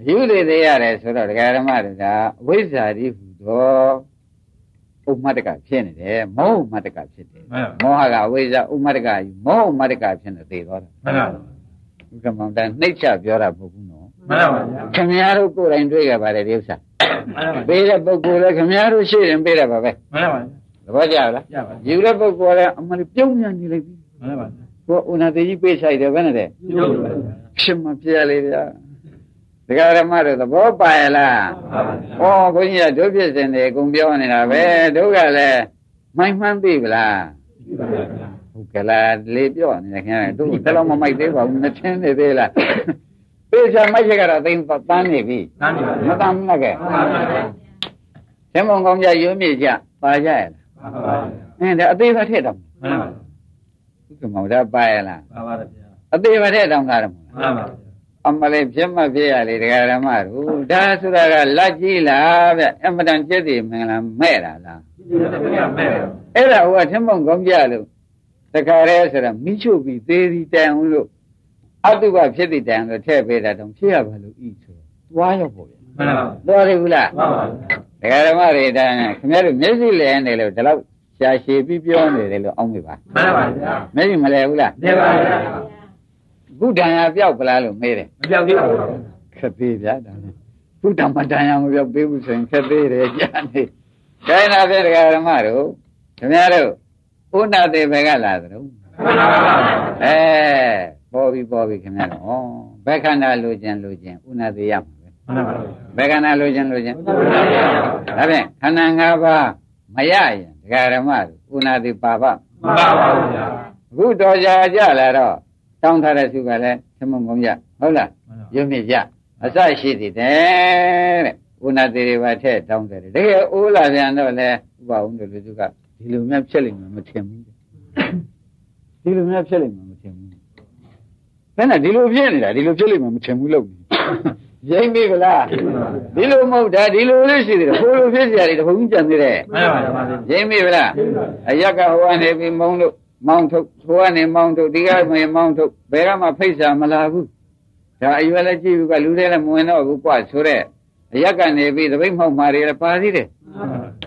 အယူသေးသေးရတယ်ဆိုတော့ဒကာဓမ္မတို့ကအဝိဇ္ဇာတိဟူသောဥမ္မတကဖြစ်နေတယ်မောဥမ္မတကဖြစ်တယ် မှန်ပါ မောဟကအဝိဇ္ဇာဥမ္မတကယူမောဥမ္မတကဖြစ်နေသေးတော့တယ် မှန်ပါ ဥက္ကမောင်တန်နှိမ့်ချပြောတာမဟုတ်ဘူးနော်မှန်ပါခင်ဗျားတို့ကိုယ်တိုင်တွေ့ကြပါတယ်ဒီဥစ္စာမှန်ပါပေးတဲ့ပုဂ္ဂိုလ်လည်းခင်ဗျားတို့ရှိရင်ပေးတယ်ပါပဲမှန်ပါသဘောကျလားရပါယူတဲ့ပုဂ္ဂိုလ်လည်းအမှန်ပြုံးမြန်နေလိုက်ပြီမှန်ပါကိုဥနာတိကြီးပေးဆိုင်တယ်ဘယ်နဲ့တဲ့ယူပါဖြစ်မပြလေဗျာဒကာဓမ္မတို့သဘောပါရလားဩဘုန်းကြီးကတို့ဖြစ်စဉ်တွေအကုန်ပြောနေတာပဲတို့ကလည်းမိုင်းမှန်းသိပလားဟုတ် ကဲ့လားလေပြောနေတယ်ခင်ဗျာတို့တလုံးမမိုက်သေးပါဘူးမချင်းနေသေးလားပြေချာမိုက်ချက်ကတော့သိန်းပန်းနေပြီတန်းနေပါမတမ်းနဲ့ကဲမှန်ပါဆင်းမုံကောင်းကြရွေးမြေကြပါကြရလားမှန်ပါအင်းဒါအသေးပဲထည့်တော့မှန်ပါဥက္ကမောဒါပါရလားပါပါတယ်ဗျာအသေးပဲထည့်တော့ကားတယ်မို့လားမှန်ပါအမလေးပြတ်မပြရလေဒကာရမတို့ဒါဆိုတာကလက်ကြီးလားဗျအမတန်ကျက်တည်မင်္ဂလာမဲ့တာလားဒီလိုမျိုးမဲ့အဲ့ဒါဟိုကထမုံကောင်းကြလို့ တခါတည်းဆိုတာမိချုပ်ပြီးသေးသည်တန်အောင်လို့အတုပဖြစ်တဲ့တန်လို့ထည့်ပေးတာတော့ဖြစ်ရပါလို့ဤဆိုသွားရောက်ပေါ့ဗျမှန်ပါသွားရဘူးလားမှန်ပါဒကာဓမ္မတွေတန်းခင်ဗျားတို့မျက်စိလဲနေလို့ဒီလောက်ရှာရှည်ပြီးပြောနေတယ်လို့အောင်းမိပါမှန်ပါဗျာမျက်စိမလဲဘူးလားနေပါဗျာခုတန်ရပြောက်ပလားလို့မေးတယ်မပြောက်သေးပါဘူးခက်သေးဗျာဒါနဲ့ခုတန်မတန်ရမပြောက်ပေးဘူးဆိုရင်ခက်သေးတယ်ကြာနေခိုင်းတာပြဒကာဓမ္မတို့ခင်ဗျားတို့ ဥနာသေးဘယ်ကလာသလဲမှန်ပါဗျာအဲပေါ်ပြီပေါ်ပြီခင်ဗျားတို့ဩဘယ်ခန္ဓာလိုခြင်းလိုခြင်းဥနာသေးရမှာပဲမှန်ပါဗျာဘယ်ခန္ဓာလိုခြင်းလိုခြင်းမှန်ပါဗျာဒါဖြင့်ခန္ဓာ၅ပါးမရရင်ဒကာဓမ္မတို့ဥနာတိပါပမှန်ပါပါဗျာအခုတော်ကြာကြလာတော့တောင်းထားတဲ့သူကလည်းသမုံကုန်ကြဟုတ်လားရုပ်မြင့်ကြအစရှိသည်တဲ့တဲ့ဥနာတိတွေပါထည့်တောင်းတယ်တကယ်အိုးလာပြန်တော့လေဥပအောင်တို့လူစုက ဒီလိုများဖြစ်လိမ့်မယ်မထင်ဘူးဒီလိုများဖြစ်လိမ့်မယ်မထင်ဘူးဘယ်နဲ့ဒီလိုဖြစ်နေတာဒီလိုဖြစ်လိမ့်မယ်မထင်ဘူးလို့ရိမ့်ပြီဗလားဒီလိုမဟုတ်တာဒီလိုလေးရှိသေးတယ်ဟိုလိုဖြစ်စရာတွေတခုကြံသေးတယ်မှန်ပါပါဗျာရိမ့်ပြီဗလားအရက်ကဟိုကနေပြီးမောင်းလို့မောင်းထုတ်ဟိုကနေမောင်းထုတ်ဒီကမေမောင်းထုတ်ဘယ်ကမှဖိတ်စာမလာဘူးဒါအရွယ်လည်းကြည့်ဘူးကလူတွေလည်းမဝင်တော့ဘူးကွာဆိုတဲ့အရက်ကနေပြီးသပိတ်မှောက်မာတွေလည်းပါသေးတယ်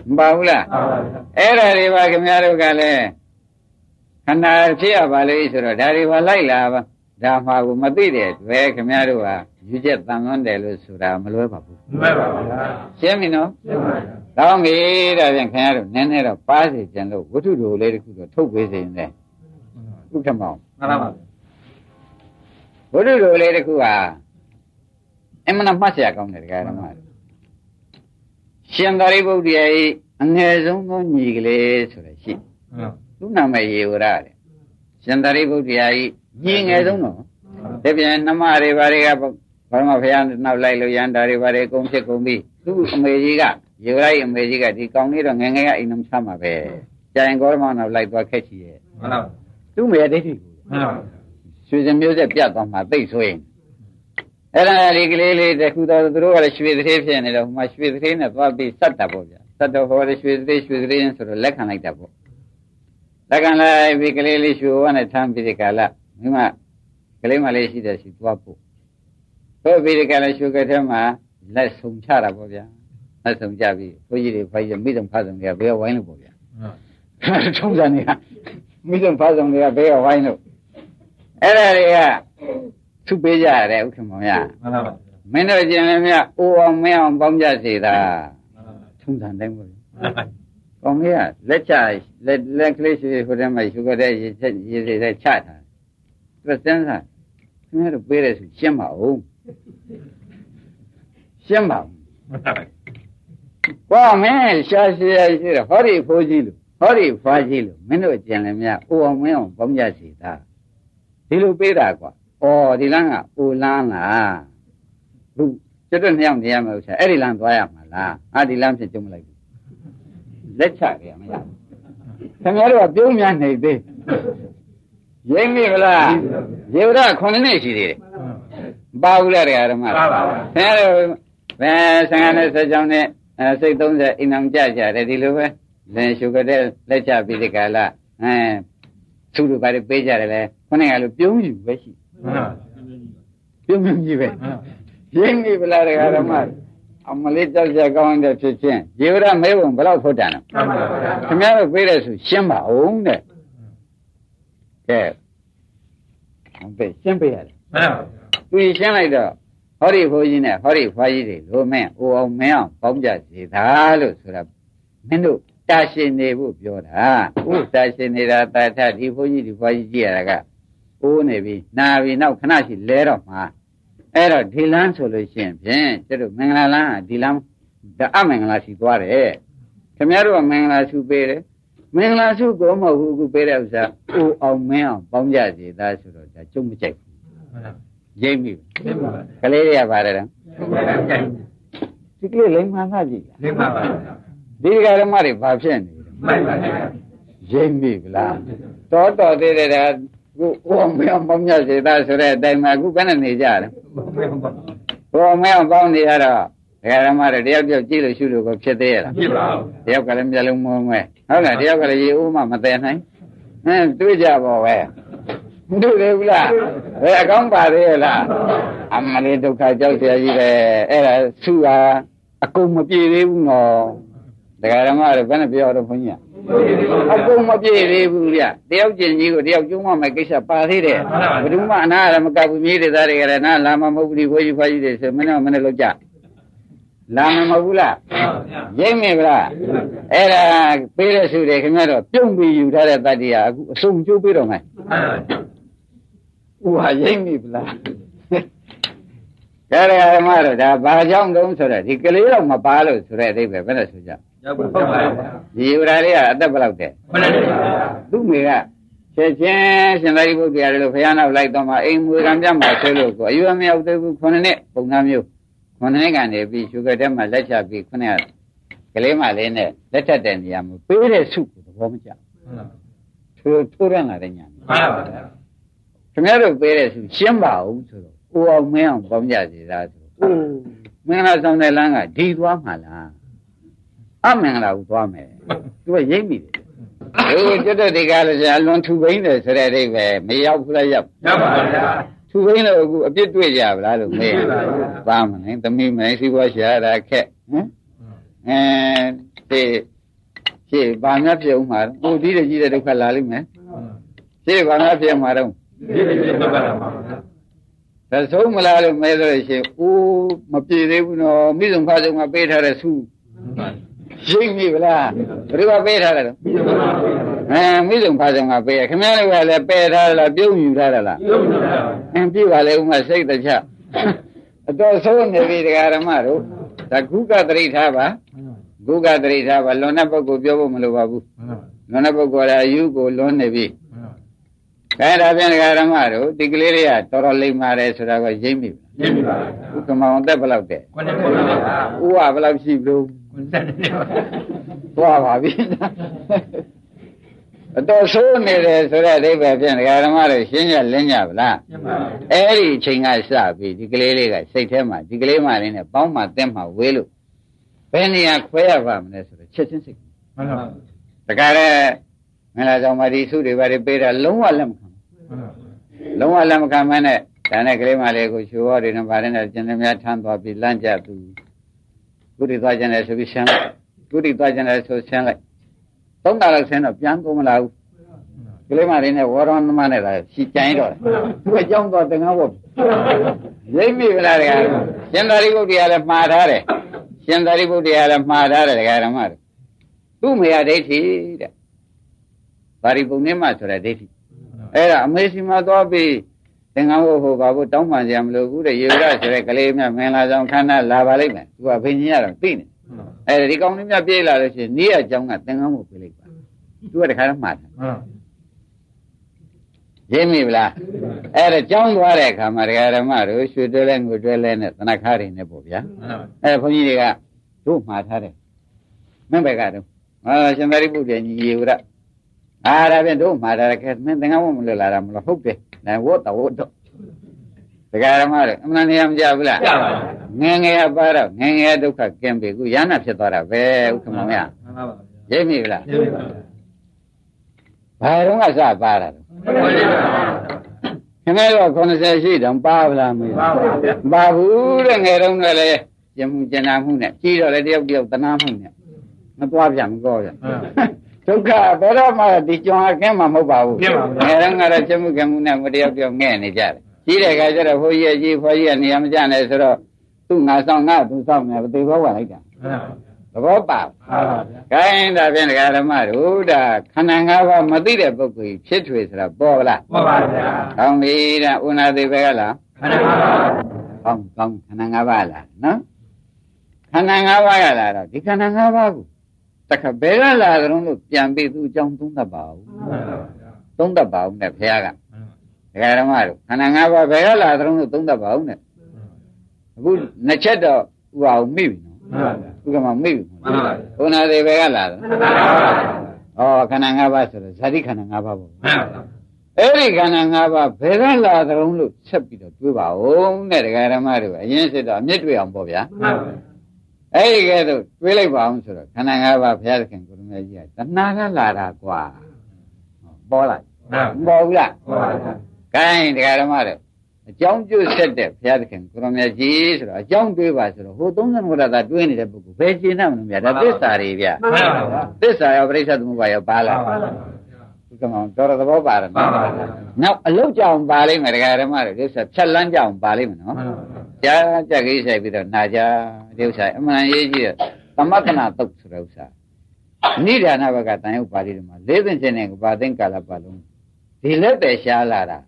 မပါဘူးလားအဲ့ဒါတွေပါခင်ဗျားတို့ကလည်းခန္ဓာဖြစ်ရပါလေဆိုတော့ဒါတွေပါလိုက်လာပါဒါမှကိုမသိတဲ့တွေ့ခင်ဗျားတို့ဟာယူချက်တန်သွန်းတယ်လို့ဆိုတာမလွဲပါဘူးမလွဲပါဘူးရှင်းပြီနော်ရှင်းပါပြီကောင်းပြီဒါပြန်ခင်ဗျားတို့နည်းနည်းတော့ပါစေကြလို့ဝတ္ထုတို့လေးတခုတော့ထုတ်ပေးစေရင်လေဥက္ကမောင်းမှန်ပါပါဝတ္ထုတို့လေးတခုဟာအမှန်မှတ်စရာကောင်းတယ်ဒကာရမတို့ ရှင်သာရိပုတ္တရာဤအငယ်ဆုံးသောညီကလေးဆိုရရှိသူ့နာမည်ရေဝရတဲ့ရှင်သာရိပုတ္တရာကြီးညီငယ်ဆုံးတော့တပြန်နှမတွေဘာတွေကဘာမှဖះနောက်လိုက်လို့ရန်တာတွေဘာတွေအကုန်ဖြစ်ကုန်ပြီသူ့အမေကြီးကရေဝရကြီးအမေကြီးကဒီကောင်းလေးတော့ငယ်ငယ်ကအိမ်တော်ချမှာပဲကြာရင်ကောရမနောက်လိုက်သွားခက်ချီရဲ့မှန်ပါသူ့မေဒိဋ္ဌိကိုမှန်ပါရွှေစင်မျိုးဆက်ပြတ်သွားမှသိဆိုရင် အဲ့ဒါဒီကလေးလေးတခုတော့သူတို့ကလည်းရွှေသေးဖြစ်နေတော့ဟိုမှာရွှေသေးနဲ့သွားပြီးစက်တာပေါ့ဗျာစက်တော့ဟောတယ်ရွှေသေးရွှေသေးဆိုတော့လက်ခံလိုက်တာပေါ့လက်ကလည်းဒီကလေးလေးရွှေဝါနဲ့ထမ်းပြီးဒီကလာမိမကလေးမလေးရှိတဲ့ရှိသွားဖို့တော့ပြီးဒီကလည်းရွှေကထဲမှာလက်ဆုံချတာပေါ့ဗျာလက်ဆုံချပြီးဘုန်းကြီးတွေဖိုက်ရမိတုံဖတ်ဆောင်တွေကဘယ်ဝိုင်းလို့ပေါ့ဗျာထုံးစံတွေကမိတုံဖတ်ဆောင်တွေကဘယ်ဝိုင်းလို့အဲ့ဒါတွေက သူ့ပေးကြရတယ်ဥက္ကမောင်ရမှန်ပါပါမင်းတို့ကျင်လည်းမြတ်အိုအောင်မင်းအောင်ပေါင်းကြစေတာထုံးစံတိုင်းပေါ့ဗျာကောင်းကြီးကလက်ချလက်လက်ကလေးရှိဟိုထဲမှာယူခဲ့တဲ့ရေချက်ရေတွေချထားသူစမ်းစားခင်ဗျားတို့ပေးတယ်ဆိုရှင်းပါဦးရှင်းပါဦးဘာမင်းရှားရှားရှိတယ်ဟောဒီဖိုးကြီးလို့ဟောဒီဖားကြီးလို့မင်းတို့ကြံလည်းမြအိုအောင်မင်းအောင်ပေါင်းကြစီတာဒီလိုပေးတာကွာ ဩဒီလမ်းကအိုလမ်းလားသူကျွတ်နှစ်ယောက်နေရမှာဥစ္စာအဲ့ဒီလမ်းသွားရမှာလားအာဒီလမ်းဖြစ်ကြုံမလိုက်ဘူးလက်ချကြရမရဘူးခင်ဗျားတို့ကပြုံးများနေသေးရိမ့်မိဗလားရေဝရ9နှစ်ရှိသေးတယ်မပါဘူးလားတရားဓမ္မပါပါပါခင်ဗျားတို့ဘယ်ဆံဃာနဲ့ဆက်ကြောင်းနဲ့အဲစိတ်30အိမ်အောင်ကြကြတယ်ဒီလိုပဲလင်ရှုကတဲ့လက်ချပြီးဒီကလာအဲသူတို့ဘာတွေပေးကြတယ်လဲခုနကလိုပြုံးယူပဲရှိ မှန်ပါပြုံးပြုံးကြီးပဲရိမ့်မိဗလားတရားဓမ္မအမလေးကြောက်ကြကောင်းတဲ့ဖြစ်ချင်းရေဝရမဲဘုံဘယ်တော့ထုတ်တယ်နော်မှန်ပါပါခင်ဗျားတို့ပြေးတယ်ဆိုရှင်းပါအောင်တဲ့ကဲဟုတ်ပြီရှင်းပေးရတယ်မှန်ပါသူရှင်းလိုက်တော့ဟောဒီဘိုးကြီးနဲ့ဟောဒီဖွားကြီးတွေလိုမင်းအိုအောင်မင်းအောင်ပေါင်းကြစေသာလို့ဆိုတာမင်းတို့တာရှင်နေဖို့ပြောတာဥတာရှင်နေတာတာထဒီဘိုးကြီးဒီဖွားကြီးကြည့်ရတာက အိုးနေပြီနာပြီနောက်ခဏရှိလဲတော့မှာအဲ့တော့ဒီလန်းဆိုလို့ရှိရင်ဖြင့်ကျတို့မင်္ဂလာလန်းကဒီလန်းဒါအမင်္ဂလာရှိသွားတယ်ခင်ဗျားတို့ကမင်္ဂလာဆုပေးတယ်မင်္ဂလာဆုကိုမဟုတ်ဘူးအခုပေးတဲ့ဥစ္စာအိုအောင်မင်းအောင်ပေါင်းကြစီသားဆိုတော့ဒါကျုံမကြိုက်ဘူးမှန်ပါရိမ့်ပြီရှင်းပါပါကလေးတွေကပါတယ်တော့ရှင်းပါပါဒီကလေးလိမ္မာသကြည့်လားရှင်းပါပါဒီကဓမ္မတွေဘာဖြစ်နေလဲမှန်ပါပါရိမ့်ပြီဗလားတော်တော်သေးတယ် ဒါခုအိုအောင်မင်းအောင်ပေါင်းကြစီသားဆိုတဲ့အတိုင်းမှာအခုဘယ်နဲ့နေကြလဲအိုအောင်မင်းအောင်ပေါင်းနေရတော့ဒကာဓမ္မတွေတယောက်တယောက်ကြည့်လို့ရှုလို့ကိုဖြစ်သေးရလား ဖြစ်ပါဘူး တယောက်ကလည်းမျက်လုံးမုံမဲဟုတ်လားတယောက်ကလည်းရေဦးမှမတည်နိုင်ဟင်းတွေ့ကြပါပဲမတွေ့သေးဘူးလားဘယ်အကောင်းပါသေးရဲ့လားအမလေးဒုက္ခကြောက်เสียကြီးပဲအဲ့ဒါသူ့ဟာအကုန်မပြေသေးဘူးနော်ဒကာဓမ္မတွေဘယ်နဲ့ပြောတော့ဘုန်းကြီးက အကုန်မပြေသေးဘူးဗျတယောက်ကျင်ကြီးကိုတယောက်ကျုံးမမဲ့ကိစ္စပါသေးတယ်ဘယ်သူမှအနာရမကဘူးမြေးတွေသားတွေကလည်းနာလာမမဟုတ်ဘူးဘိုးကြီးဖွားကြီးတွေဆိုမင်းတို့မနဲ့လောက်ကြလာမမဟုတ်ဘူးလားရိမ့်မိဗလားအဲ့ဒါပေးတဲ့ဆုတွေခင်ဗျားတော့ပြုံးပြီးယူထားတဲ့တတ္တိယအခုအစုံကျိုးပေးတော့မယ်ဥဟာရိမ့်မိဗလားဒါရဓမ္မတော့ဒါဘာကြောင့်တုံးဆိုတော့ဒီကလေးတော့မပါလို့ဆိုတဲ့အဓိပ္ပာယ်ဘယ်နဲ့ဆိုကြ ရောက်ပါဟုတ်ပါဗျာဒီဝရာလေးကအသက်ဘယ်လောက်တဲ့မှန်တယ်ဗျာသူ့မိကချက်ချင်းရှင်သာရိပုတ္တရာတို့ဘုရားနောက်လိုက်တော့မှအိမ်မွေကံပြမှာဆွဲလို့ကိုအယူအမရောက်သေးဘူးခုနှစ်နှစ်ပုံသားမျိုးခုနှစ်နှစ်ကနေပြီးရှုကတဲ့မှာလက်ချပြီးခုနှစ်ကလေးမလေးနဲ့လက်ထက်တဲ့နေရာမှာပေးတဲ့စုကိုသဘောမကျထိုးထိုးရလာတဲ့ညာမှန်ပါဗျာခင်ဗျားတို့ပေးတဲ့စုရှင်းပါဦးဆိုတော့အိုအောင်မင်းအောင်ပေါင်းကြစီသားဆိုအိုးမင်္ဂလာဆောင်တဲ့လမ်းကဒီသွားမှလား အမင်္ဂလာကိုသွားမယ်သူကရိပ်မိတယ်ဟိုကျွတ်တဲ့ဒီကားလို့ဆိုအလွန်ထူပိန်းတယ်ဆိုတဲ့အိဗယ်မရောက်ဘူးလားရောက်ရောက်ပါဗျာထူပိန်းတော့အခုအပြစ်တွေ့ကြဗလားလို့မေးရင်ပါမလဲသမီးမင်းစီးပွားရှာရတာခက်ဟမ်အဲဒီရှေ့ဘာများဖြစ်ဦးမှာကိုဒီတဲ့ကြီးတဲ့ဒုက္ခလာလိမ့်မယ်ရှေ့ဘာများဖြစ်မှာတော့ဒီလိုဖြစ်ပါလားဗျာဒါဆုံးမလားလို့မဲဆိုလို့ရှိရင်အိုးမပြေသေးဘူးနော်မိစုံဖားစုံကပေးထားတဲ့ဆု ရှိပြီဗလားဘယ်လိုပေးထားလဲတော့အဲမိစုံဖားစုံကပေးရခင်ဗျားတို့ကလည်းပယ်ထားတယ်လားပြုံးယူထားတယ်လားရုပ်ပါဗျာအင်းပြပါလေဥမစိတ်တချအတော်ဆုံးနေပြီတရားဓမ္မတို့ဒါကုကတရိထားပါကုကတရိထားပါလွန်တဲ့ပုဂ္ဂိုလ်ပြောဖို့မလိုပါဘူးလွန်တဲ့ပုဂ္ဂိုလ်ကအယူကိုလွန်နေပြီအဲဒါပြန်တရားဓမ္မတို့ဒီကလေးတွေကတော်တော်လိမ့်ပါတယ်ဆိုတာကရိမ့်ပြီရင်းပြီပါဥက္ကမောင်သက်ဘယ်လောက်တဲ့ကိုယ်နဲ့ပုံပါဗျာဥဝဘယ်လောက်ရှိဘူး ကိုယ်နဲ့နေပါသွားပါပြီအတော်ဆိုးနေတယ်ဆိုတဲ့အဓိပ္ပာယ်ဖြင့်ဒကာဓမ္မတို့ရှင်းရလင်းကြဗလားရင်းပါဗျာအဲ့ဒီအချိန်ကစပြီးဒီကလေးလေးကစိတ်ထဲမှာဒီကလေးမလေးနဲ့ပေါင်းမှတင်းမှဝေးလို့ဘယ်နေရာခွဲရပါမလဲဆိုတော့ချက်ချင်းစိတ်မှန်ပါတခါတည်းမင်းလာကြောင့်မဒီစုတွေဘာတွေပေးတာလုံးဝလက်မခံဘူးလုံးဝလက်မခံမနဲ့ဒါနဲ့ကလေးမလေးကိုချိုးဝတွေနဲ့ဗာတဲ့နဲ့ကျန်တဲ့များထမ်းသွားပြီးလန့်ကြသူ ကုတိသွားကြတယ်ဆိုပြီးရှင်းလိုက်ကုတိသွားကြတယ်ဆိုရှင်းလိုက်သုံးတာလောက်ဆင်းတော့ပြန်ကုန်မလာဘူးကလေးမလေးနဲ့ဝေါရမမနဲ့လာရှီကြိုင်းတော့တယ်သူကကြောင်းတော့တင်ကားဖို့ရိပ်မိဗလားတကယ်ရှင်သာရိပုတ္တရာလည်းမှားထားတယ်ရှင်သာရိပုတ္တရာလည်းမှားထားတယ်တကယ်ဓမ္မတွေသူ့မေယဒိဋ္ဌိတဲ့ပါရိပုဏ္ဏမဆိုတဲ့ဒိဋ္ဌိအဲ့ဒါအမေစီမှာသွားပြီး သင်္ကန်းဝတ်ဖို့ဘာဖို့တောင်းပန်ကြမလို့ဘူးတဲ့ယေဝရဆိုတဲ့ကလေးမြတ်မင်္ဂလာဆောင်ခန္ဓာလာပါလိမ့်မယ်သူကဘိညာရတော့သိနေအဲ့ဒါဒီကောင်းလေးမြတ်ပြေးလာလို့ရှိရင်နေ့အကြောင်းကသင်္ကန်းဝတ်ပြေးလိုက်ပါသူကတခါတော့မှားတယ်မှန်ရင်းမိဗလားအဲ့ဒါကြောင်းသွားတဲ့အခါမှာဒကာဓမ္မတို့ရွှေတွဲလဲငွေတွဲလဲနဲ့သနခါတွေနဲ့ပေါ့ဗျာမှန်အဲ့ဘုန်းကြီးတွေကတို့မှားထားတယ်မင်းဘက်ကတော့အာရှင်သာရိပုတ္တရာကြီးရေဝရ အာဒါဖြင့်တို့မှားထားတယ်ခဲမင်းသင်္ကန်းဝတ်မလွတ်လာတာမလို့ဟုတ်တယ်ဒါဝတ်တော့ဝတ်တော့ဒကာဓမ္မတို့အမှန်တရားမကြဘူးလားကြပါငယ်ငယ်ပါတော့ငယ်ငယ်ဒုက္ခကင်းပြီခုရဟနာဖြစ်သွားတာပဲဥက္ကမောင်ရမှန်ပါပါရင်းမိဗလားရင်းပြီပါဗျာဘာတော့ကစပါတာတော့ကိုယ်နဲ့ပါခင်ဗျားတို့90ရှိတောင်ပါဗလားမေးပါပါဗျာပါဘူးတဲ့ငယ်တုန်းကလည်းကျမှုကျင်နာမှုနဲ့ကြီးတော့လည်းတယောက်တယောက်တနာမှုနဲ့မသွားပြန်မကောပြန် ဒုက္ခဘယ်တော့မှဒီကြုံအကင်းမှာမဟုတ်ပါဘူးငယ်တုန်းကတော့ကျမှုကျမှုနဲ့မတယောက်တယောက်ငဲ့နေကြတယ်ကြီးတဲ့ခါကျတော့ဘိုးကြီးအကြီးဖွားကြီးကနေရာမကျနဲ့ဆိုတော့သူ့ငါဆောင်ငါသူဆောင်နေသေဘောဝင်လိုက်တာမှန်ပါသဘောပါပါပါဗျာခိုင်းဒါဖြင့်ဒကာဓမ္မတို့ဒါခန္ဓာ၅ပါးမသိတဲ့ပုဂ္ဂိုလ်ဖြစ်ထွေဆိုတာပေါ်လားမှန်ပါဗျာကောင်းပြီတဲ့ဥနာသေးပဲကလားခန္ဓာပါပါကောင်းကောင်းခန္ဓာ၅ပါးလားနော်ခန္ဓာ၅ပါးရလာတော့ဒီခန္ဓာ၅ပါးကို တခါဘယ်ကလာကြုံလို့ပြန်ပြီးသူ့အကြောင်းသုံးတတ်ပါဦးမှန်ပါဗျာသုံးတတ်ပါဦးနဲ့ဘုရားကဒကာဓမ္မတို့ခန္ဓာ၅ပါးဘယ်ကလာကြုံလို့သုံးတတ်ပါဦးနဲ့အခုနှစ်ချက်တော့ဥအောင်မိပြီနော်မှန်ပါဗျာဥက္ကမမိပြီမှန်ပါဗျာဥနာသေးဘယ်ကလာတော့ခန္ဓာပါပါဩခန္ဓာ၅ပါးဆိုတော့ဇာတိခန္ဓာ၅ပါးပေါ့မှန်ပါဗျာအဲ့ဒီခန္ဓာ၅ပါးဘယ်ကလာကြုံလို့ဆက်ပြီးတော့တွေးပါဦးနဲ့ဒကာဓမ္မတို့အရင်စစ်တော့အမြင့်တွေ့အောင်ပေါ့ဗျာမှန်ပါဗျာ အဲ့ဒီကဲတော့တွေးလိုက်ပါအောင်ဆိုတော့ခန္ဓာ၅ပါးဘုရားသခင်ကိုရမကြီးကတဏှာကလာတာကွာပေါ်လာမှန်မပေါ်ဘူးလားပါပါဗျာကဲတရားဓမ္မတွေအကြောင်းပြုဆက်တဲ့ဘုရားသခင်ကိုရမကြီးဆိုတော့အကြောင်းတွေးပါဆိုတော့ဟို30ဘုရားသာတွေးနေတဲ့ပုဂ္ဂိုလ်ဘယ်ရှင်းနိုင်မလို့ဗျာဒါသစ္စာတွေဗျမှန်ပါဗျာသစ္စာရောပရိစ္ဆေသမုပ္ပါရောပါလားပါပါဒီကမောင်တော်တော်သဘောပါတယ်ပါနော်ပါဗျာနောက်အလုတ်ကြအောင်ပါလိမ့်မယ်တရားဓမ္မတွေသစ္စာဖြတ်လန်းကြအောင်ပါလိမ့်မယ်နော်မှန်ပါဗျာ ကြာကြက်ကြီးဆိုင်ပြီးတော့နာကြဒီဥစ္စာအမှန်ရေးကြည့်ရသမတနာတုတ်ဆိုတဲ့ဥစ္စာနိဒာနဘကတန်ရုပ်ပါဠိတွေမှာလေးသိင်ခြင်းနဲ့ပါသိင်ကာလပတ်လုံးဒီလက်ပဲရှားလာတာ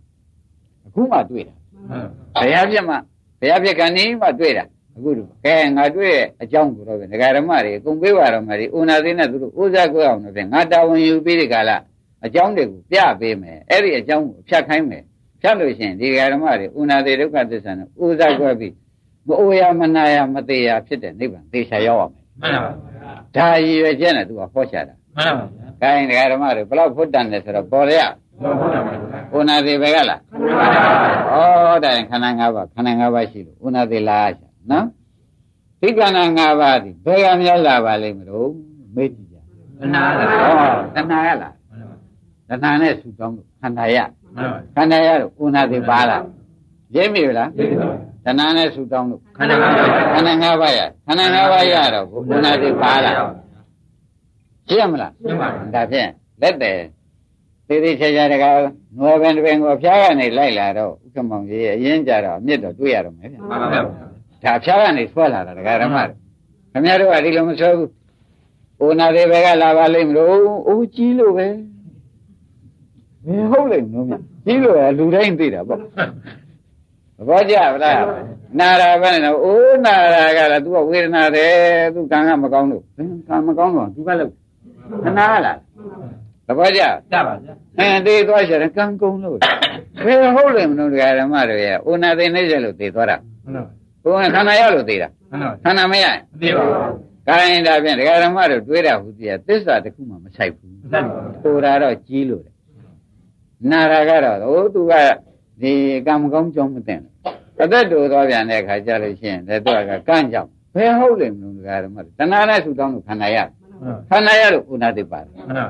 အခုမှတွေ့တာမှန်ဘုရားပြတ်မှဘုရားပြတ်ကနေမှတွေ့တာအခုတို့ကဲငါတွေ့အကြောင်းကိုတော့ပဲဒကာဓမ္မတွေအကုန်ပေးပါတော့မယ်ဒီဥနာသိနဲ့သူတို့ဥဇကွဲအောင်လို့ဖြင့်ငါတာဝန်ယူပြီးဒီကလာအကြောင်းတွေကိုပြပေးမယ်အဲ့ဒီအကြောင်းကိုဖြတ်ခိုင်းမယ် ဖြတ်လို့ရှိရင်ဒီဒကာဓမ္မတွေဥနာသိဒုက္ခသစ္စာနဲ့ဥဇကွဲပြီးမအိုရမနာရမသေးရဖြစ်တဲ့နိဗ္ဗာန်သေချာရောက်အောင်မှန်ပါဗျာဒါရည်ရွယ်ချက်နဲ့သူကဟောချတာမှန်ပါဗျာ။ခိုင်းဒကာဓမ္မတွေဘလောက်ဖွတ်တန်တယ်ဆိုတော့ပေါ်ရရဟုတ်ပါဗျာဥနာသေးပဲကလားမှန်ပါဗျာ။ဩဒါရင်ခန္ဓာ၅ပါးခန္ဓာ၅ပါးရှိလို့ဥနာသေးလားရှာနော်။ဒီခန္ဓာ၅ပါးဒီဘယ်ကများလာပါလိမ့်မလို့မေ့ကြည့်ကြအနာလား။ဩတဏှာရလားမှန်ပါ။တဏှာနဲ့ဆူတောင်းလို့ခန္ဓာရမှန်ပါ ခန္ဓာရလို့ဥနာသေးပါလား။ရိပ်မိလားသိပါဗျာ။တဏှာနဲ့ဆူတောင်းလို့ခန္ဓာကခန္ဓာ၅ပါးရခန္ဓာ၅ပါးရတော့ကိုဥနာသေးပါလား။ရှင်းမလားမှန်ပါ။ဒါဖြင့်လက်တယ်သေးသေးချာချာတကနွယ်ပင်တစ်ပင်ကိုဖျားကနေလိုက်လာတော့ဥက္ကမောင်ကြီးရဲ့အရင်ကြတော့အမြင့်တော့တွေ့ရတော့မယ်ဗျာမှန်ပါဗျာဒါဖျားကနေဆွဲလာတာဒကာရမတွေခင်ဗျားတို့ကဒီလိုမဆွဲဘူးအိုနာသေးဘက်ကလာပါလိမ့်မလို့အိုးကြီးလို့ပဲ ဘယ်ဟုတ်လိမ့်မလို့မြကြီးလို့ရလူတိုင်းသိတာပေါ့သဘောကျဗလားနာရာပဲနော်အိုးနာရာကလည်း तू ကဝေဒနာတယ် तू ကံကမကောင်းလို့ကံမကောင်းတော့ तू ကလည်းခဏလားသဘောကျ ကြပါဗျာ အဲသေးသွားချင်တယ်ကံကုန်လို့ဘယ်ဟုတ်လိမ့်မလို့ဒကာဓမ္မတွေရဲ့အိုနာသိနေကြလို့သေသွားတာ မှန်ပါ ဘုရားခန္ဓာရလို့သေတာ မှန်ပါ ခန္ဓာမရရင် သိပါဗျာ ကိုင်းဒါဖြင့်ဒကာဓမ္မတို့တွေးတာဟုတ်သေးသစ္စာတစ်ခုမှမဆိုင်ဘူး မှန်ပါ ဟိုတာတော့ကြီးလို့တယ် နာရာကတော့ဟိုသူကဒီကံမကောင်းကြောင်းမသိဘူးအသက်တူသွားပြန်တဲ့အခါကျလို့ရှိရင်လက်တော့ကကန့်ကြောင်းဘယ်ဟုတ်လိမ့်မလို့ဒကာဓမ္မတွေတဏှာနဲ့ဆူတောင်းလို့ခန္ဓာရခန္ဓာရလို့ဥနာသိပါတယ်မှန်ပါ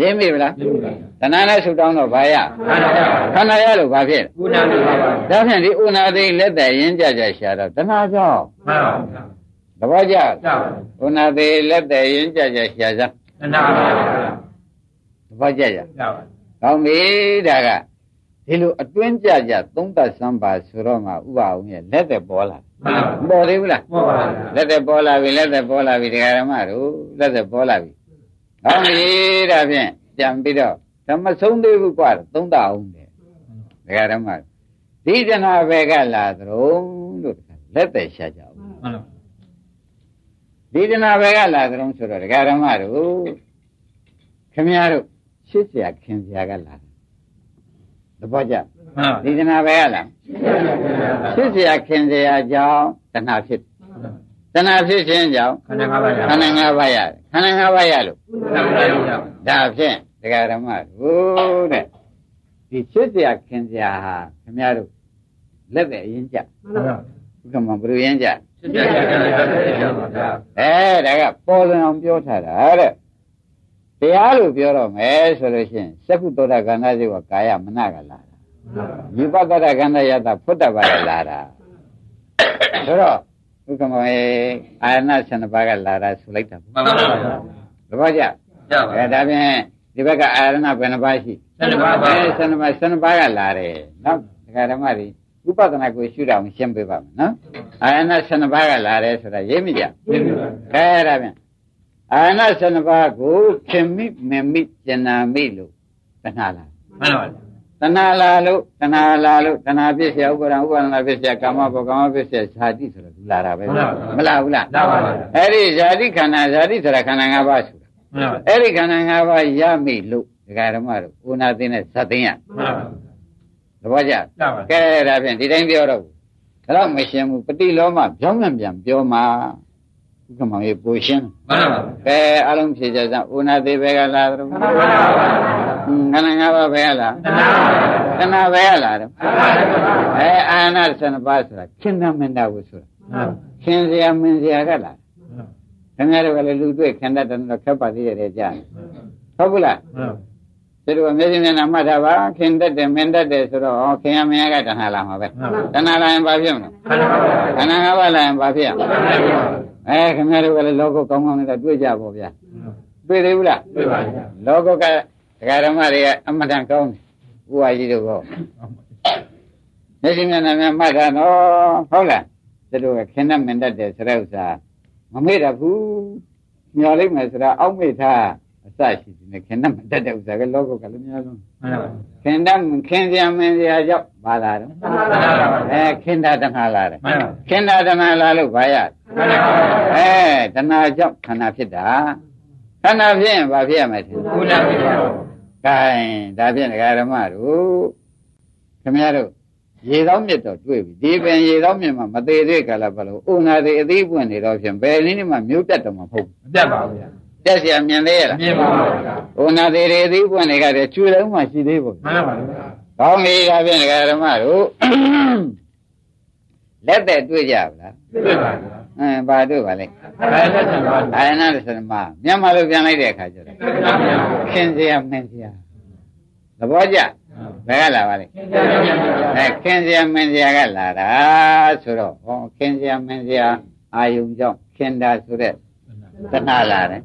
ရင်းပြီဗလားသိပါဗျာတဏှာနဲ့ဆူတောင်းတော့ဘာရခန္ဓာကခန္ဓာရလို့ဘာဖြစ်လဲကုဏလေးပါပါဒါဖြင့်ဒီဥနာသိလက်သက်ရင်းကြကြရှာတော့တဏှာကြောင့်မှန်ပါဗျာသဘောကျကြပါဥနာသိလက်သက်ရင်းကြကြရှာစမ်းအနာပါဗျာသဘောကျကြကြပါ ကောင်းပြီဒါကဒီလိုအတွင်းကြကြသုံးသပ်စမ်းပါဆိုတော့မှဥပအောင်ရဲ့လက်သက်ပေါ်လာမှန်ပါမပေါ်သေးဘူးလားဟုတ်ပါဗျာလက်သက်ပေါ်လာပြီလက်သက်ပေါ်လာပြီတရားဓမ္မတို့လက်သက်ပေါ်လာပြီကောင်းပြီဒါဖြင့်ပြန်ပြီးတော့ဓမ္မဆုံးသေးဘူးကွာသုံးသပ်အောင်တယ်တရားဓမ္မဒီတဏှာဘက်ကလာသလုံးလို့လက်သက်ရှာကြအောင်မှန်ပါဒီတနာဘယ်ကလာကြုံဆိုတော့ဒကာဓမ္မတို့ခင်ဗျားတို့ ရှစ်ဆရာခင်ဆရာကလာတပတ်ကြဒီတဏှာပဲရလားရှစ်ဆရာခင်ဆရာကြောင့်တဏှာဖြစ်တဏှာဖြစ်ခြင်းကြောင့်ခန္ဓာ၅ပါးရခန္ဓာ၅ပါးရခန္ဓာ၅ပါးရလို့ဒါဖြင့်ဒကာရမတို့တဲ့ဒီရှစ်ဆရာခင်ဆရာဟာခင်ဗျားတို့လက်ပဲအရင်ကြဥက္ကမဘယ်လိုရင်ကြရှစ်ဆရာခင်ဆရာပါဗျာအဲဒါကပေါ်လွင်အောင်ပြောထားတာတဲ့ တရားလို့ပြောတော့မယ်ဆိုလို့ရှိရင်သက္ကုတောတကန္နာစေဝကာယမနကလာတာဝိပဿနာကန္နာယတဖုတ္တပါကလာတာဆိုတော့ဥက္ကမေအာရဏ7ပါးကလာတာဆိုလိုက်တာပေါ့မှန်ပါဗျာသဘောကျကြပါအဲဒါဖြင့်ဒီဘက်ကအာရဏဘယ်နှပါးရှိ7ပါးပါအဲ7ပါး7ပါးကလာတယ်နော်ဒကာဓမ္မတွေဥပဒနာကိုရှုတာအောင်ရှင်းပေးပါမယ်နော်အာရဏ7ပါးကလာတယ်ဆိုတာရိပ်မိကြသိပါဗျာခဲဒါပြန် အာရဏ12ပါးကိုသင်မိမမိကျင်နာမိလို့တဏှာလားမှန်ပါပါတဏှာလာလို့တဏှာလာလို့တဏှာပစ္စယဥပါဒံဥပါဒနာပစ္စယကာမဘောကာမပစ္စယဇာတိဆိုတော့လာတာပဲမလားဘူးလားလာပါပါအဲ့ဒီဇာတိခန္ဓာဇာတိဆိုတာခန္ဓာ၅ပါးဆိုတာမှန်ပါအဲ့ဒီခန္ဓာ၅ပါးရမိလို့ဒကာရမတို့ဥနာသိနဲ့ဇတ်သိရမှန်ပါသဘောကျကဲဒါဖြင့်ဒီတိုင်းပြောတော့ဘူးဒါတော့မရှင်းဘူးပฏิလောမပြောင်းပြန်ပြန်ပြောမှာ ဥက္ကမောင်ရေပူရှင်းမှန်ပါကဲအလုံးဖြေကြစမ်းဥနာသိဘက်ကလာတော့မှန်ပါဗျာဟင်းခန္ဓာ၅ပါးဘက်ကလာတဏှာခန္ဓာဘက်ကလာတော့မှန်ပါဗျာအဲအာနာ7ပါးဆိုတာခင်ဗျမင်းသားကိုဆိုတာမှန်ခင်စရာမင်းစရာကလာခင်ဗျားတို့ကလည်းလူတွေ့ခင်တတ်တယ်တော့ခက်ပါသေးတယ်ကြာဟုတ်ဘူးလားမှန်ဒီလိုမျက်စိမျက်နှာမှတ်တာပါခင်တတ်တယ်မင်းတတ်တယ်ဆိုတော့ဩခင်ရမင်းကတဏှာလာမှာပဲတဏှာလာရင်ဘာဖြစ်မလဲခန္ဓာပါဗျာခန္ဓာ၅ပါးလာရင်ဘာဖြစ်ရမလဲ အဲခင်ဗျားတို့ကလည်းလောကကောင်းကောင်းနဲ့တွေ့ကြပါဗျာတွေ့သေးဘူးလားတွေ့ပါဗျာလောကကဒကာဓမ္မတွေကအမတန်ကောင်းတယ်ဥပါကြီးတို့ကောမျက်စိမျက်နှာများမှတ်တာနော်ဟုတ်လားသူတို့ကခင်နဲ့မင်းတတ်တယ်ဆိုတဲ့ဥစ္စာမမေ့တတ်ဘူးမျော်လိုက်မယ်ဆိုတာအောက်မေ့ထား အအစရှိတယ်နဲ့ခင်ဗျမတတ်တဲ့ဥစ္စာကလောကကလည်းများလုံးမှန်ပါပါခင်ဗျခင်ဗျမင်းစရာကြောင့်ဘာလာတော့မှန်ပါပါအဲခင်ဗျတဏှာလာတယ်မှန်ပါခင်ဗျတဏှာလာလို့ဘာရမှန်ပါပါအဲတဏှာကြောင့်ခန္ဓာဖြစ်တာခန္ဓာဖြစ်ရင်ဘာဖြစ်ရမလဲထင်ကုဏပိပါကဲဒါဖြင့်ဒကာဓမ္မတို့ခင်ဗျားတို့ရေသောမြစ်တော့တွေ့ပြီဒီပင်ရေသောမြစ်မှာမသေးသေးကလည်းဘလို့ဥနာသေးအသေးပွင့်နေတော့ဖြင့်ဘယ်နည်းနဲ့မှမျိုးပြတ်တော့မှာမဟုတ်ဘူးမပြတ်ပါဘူးဗျာ တက်เสียမြင်သေးရလား မြင်ပါပါဗျာ ဥနာသေးတွေအသေးပွင့်နေကြတယ်ကျွေလုံးမှရှိသေးဘူး မှန်ပါပါဗျာ ကောင်းပြီဒါဖြင့်ဒကာဓမ္မတို့လက်သက်တွေ့ကြပါလား တွေ့ပါဗျာ အင်းဘာတွေ့ပါလဲ အဲလက်ဆံပါ အာရဏသစမမြန်မာလိုပြန်လိုက်တဲ့အခါကျတော့ မှန်ပါဗျာ ခင်စရာမင်းစရာသဘောကျဘယ်ကလာပါလဲ အဲခင်စရာမင်းစရာကလာတာဆိုတော့ဟောခင်စရာမင်းစရာအာယုံကြောင့်ခင်တာဆိုတဲ့တဏှာလာတယ်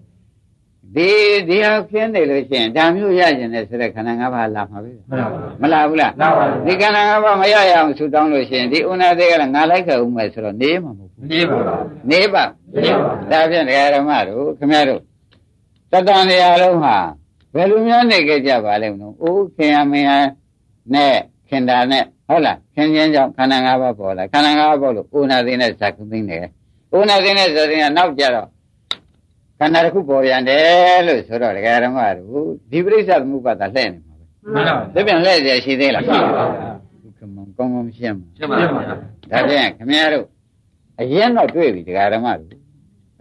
ဒီဒီဟာခင်းနေလို့ရှိရင်ဒါမျိုးရကျင်တယ်ဆိုတဲ့ခန္ဓာ၅ပါးလာမှာပဲမှန်ပါပါမလာဘူးလားလာပါဘူးဒီခန္ဓာ၅ပါးမရရအောင်ဆူတောင်းလို့ရှိရင်ဒီဥနာသေးကလည်းငါလိုက်ခဲ့ဦးမယ်ဆိုတော့နေမှာမဟုတ်ဘူးနေပါပါနေပါနေပါဒါဖြင့်ဒကာဓမ္မတို့ခင်ဗျားတို့တတန်တရားလုံးဟာဘယ်လိုများနေကြကြပါလဲမလို့အိုးခင်ရမင်းဟာနဲ့ခင်တာနဲ့ဟုတ်လားခင်ချင်းကြောင့်ခန္ဓာ၅ပါးပေါ်လာခန္ဓာ၅ပါးပေါ်လို့ဥနာသိနဲ့ဇာကုသိနေတယ်ဥနာသိနဲ့ဇာသိကနောက်ကြတော့ခ န္ဓာတစ်ခုပေါ်ပြန်တယ်လို့ဆိုတော့ဒကာဓမ္မတို့ဒီပရိစ္ဆေသမုပ္ပါဒလှည့်နေမှာပဲမှန်ပါဒီပြန်လှည့်ရရှိသေးလားရှိပါပါဒုက္ခမကောင်းကောင်းရှင်းမှာရှင်းပါဗျာဒါဖြင့်ခင်ဗျားတို့အရင်တော့တွေ့ပြီဒကာဓမ္မတို့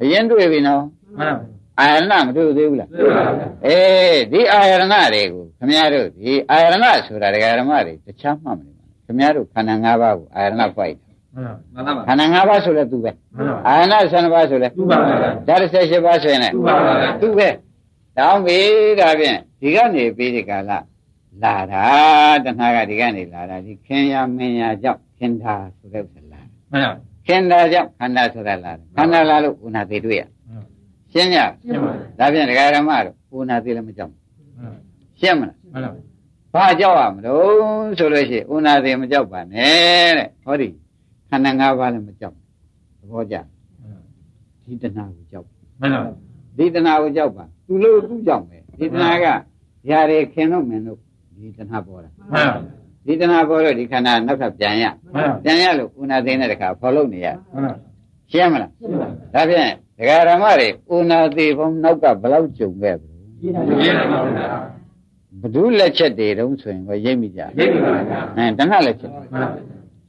အရင်တွေ့ပြီနော်မှန်ပါအာရဏမတွေ့သေးဘူးလားတွေ့ပါဗျာအေးဒီအာရဏတွေကိုခင်ဗျားတို့ဒီအာရဏဆိုတာဒကာဓမ္မတွေတခြားမှမနေပါဘူးခင်ဗျားတို့ခန္ဓာ၅ပါးကိုအာရဏပိုက်တယ် မှန်ပါမှန်ပါခန္ဓာ၅ပါးဆိုလဲသူပဲမှန်ပါအာရဏ12ပါးဆိုလဲသူပါဗျာဓာတ်18ပါးဆိုရင်လည်းသူပါဗျာသူပဲတောင်းပြီဒါဖြင့်ဒီကနေပြီးဒီကလာလာတာတဏှာကဒီကနေလာတာဒီခင်ရမင်းရကြောင့်ခင်တာဆိုတဲ့ဥစ္စာလာတယ်မှန်ပါခင်တာကြောင့်ခန္ဓာဆိုတာလာတယ်ခန္ဓာလာလို့ဥနာသေးတွေ့ရရှင်းကြရှင်းပါဒါဖြင့်ဒကာရမတို့ဥနာသေးလည်းမကြောက်ဘူးရှင်းမလားမှန်ပါဘာကြောက်ရမလို့ဆိုလို့ရှိရင်ဥနာသေးမကြောက်ပါနဲ့တဲ့ဟောဒီ ခန္ဓာ၅ပါးလည်းမကြောက်ဘူးသဘောကျဒီတဏှာကိုကြောက်မှန်ပါဒီတဏှာကိုကြောက်ပါသူလို့သူကြောက်မယ်ဒီတဏှာကຢာတွေခင်လို့မင်းတို့ဒီတဏှာပေါ်တာမှန်ပါဒီတဏှာပေါ်လို့ဒီခန္ဓာနောက်ထပ်ပြန်ရမှန်ပါပြန်ရလို့ဥနာသေးတဲ့တခါဖော်လို့နေရမှန်ပါရှင်းမလားရှင်းပါဒါဖြင့်ဒကာရမတွေဥနာသေးဘုံနောက်ကဘယ်လောက်ကြုံခဲ့ဘူးရှင်းပါဗျာဘဒုလက်ချက်တွေတုံးဆိုရင်ကိုရိပ်မိကြရိပ်ပါဗျာအဲတဏှာလက်ချက်မှန်ပါ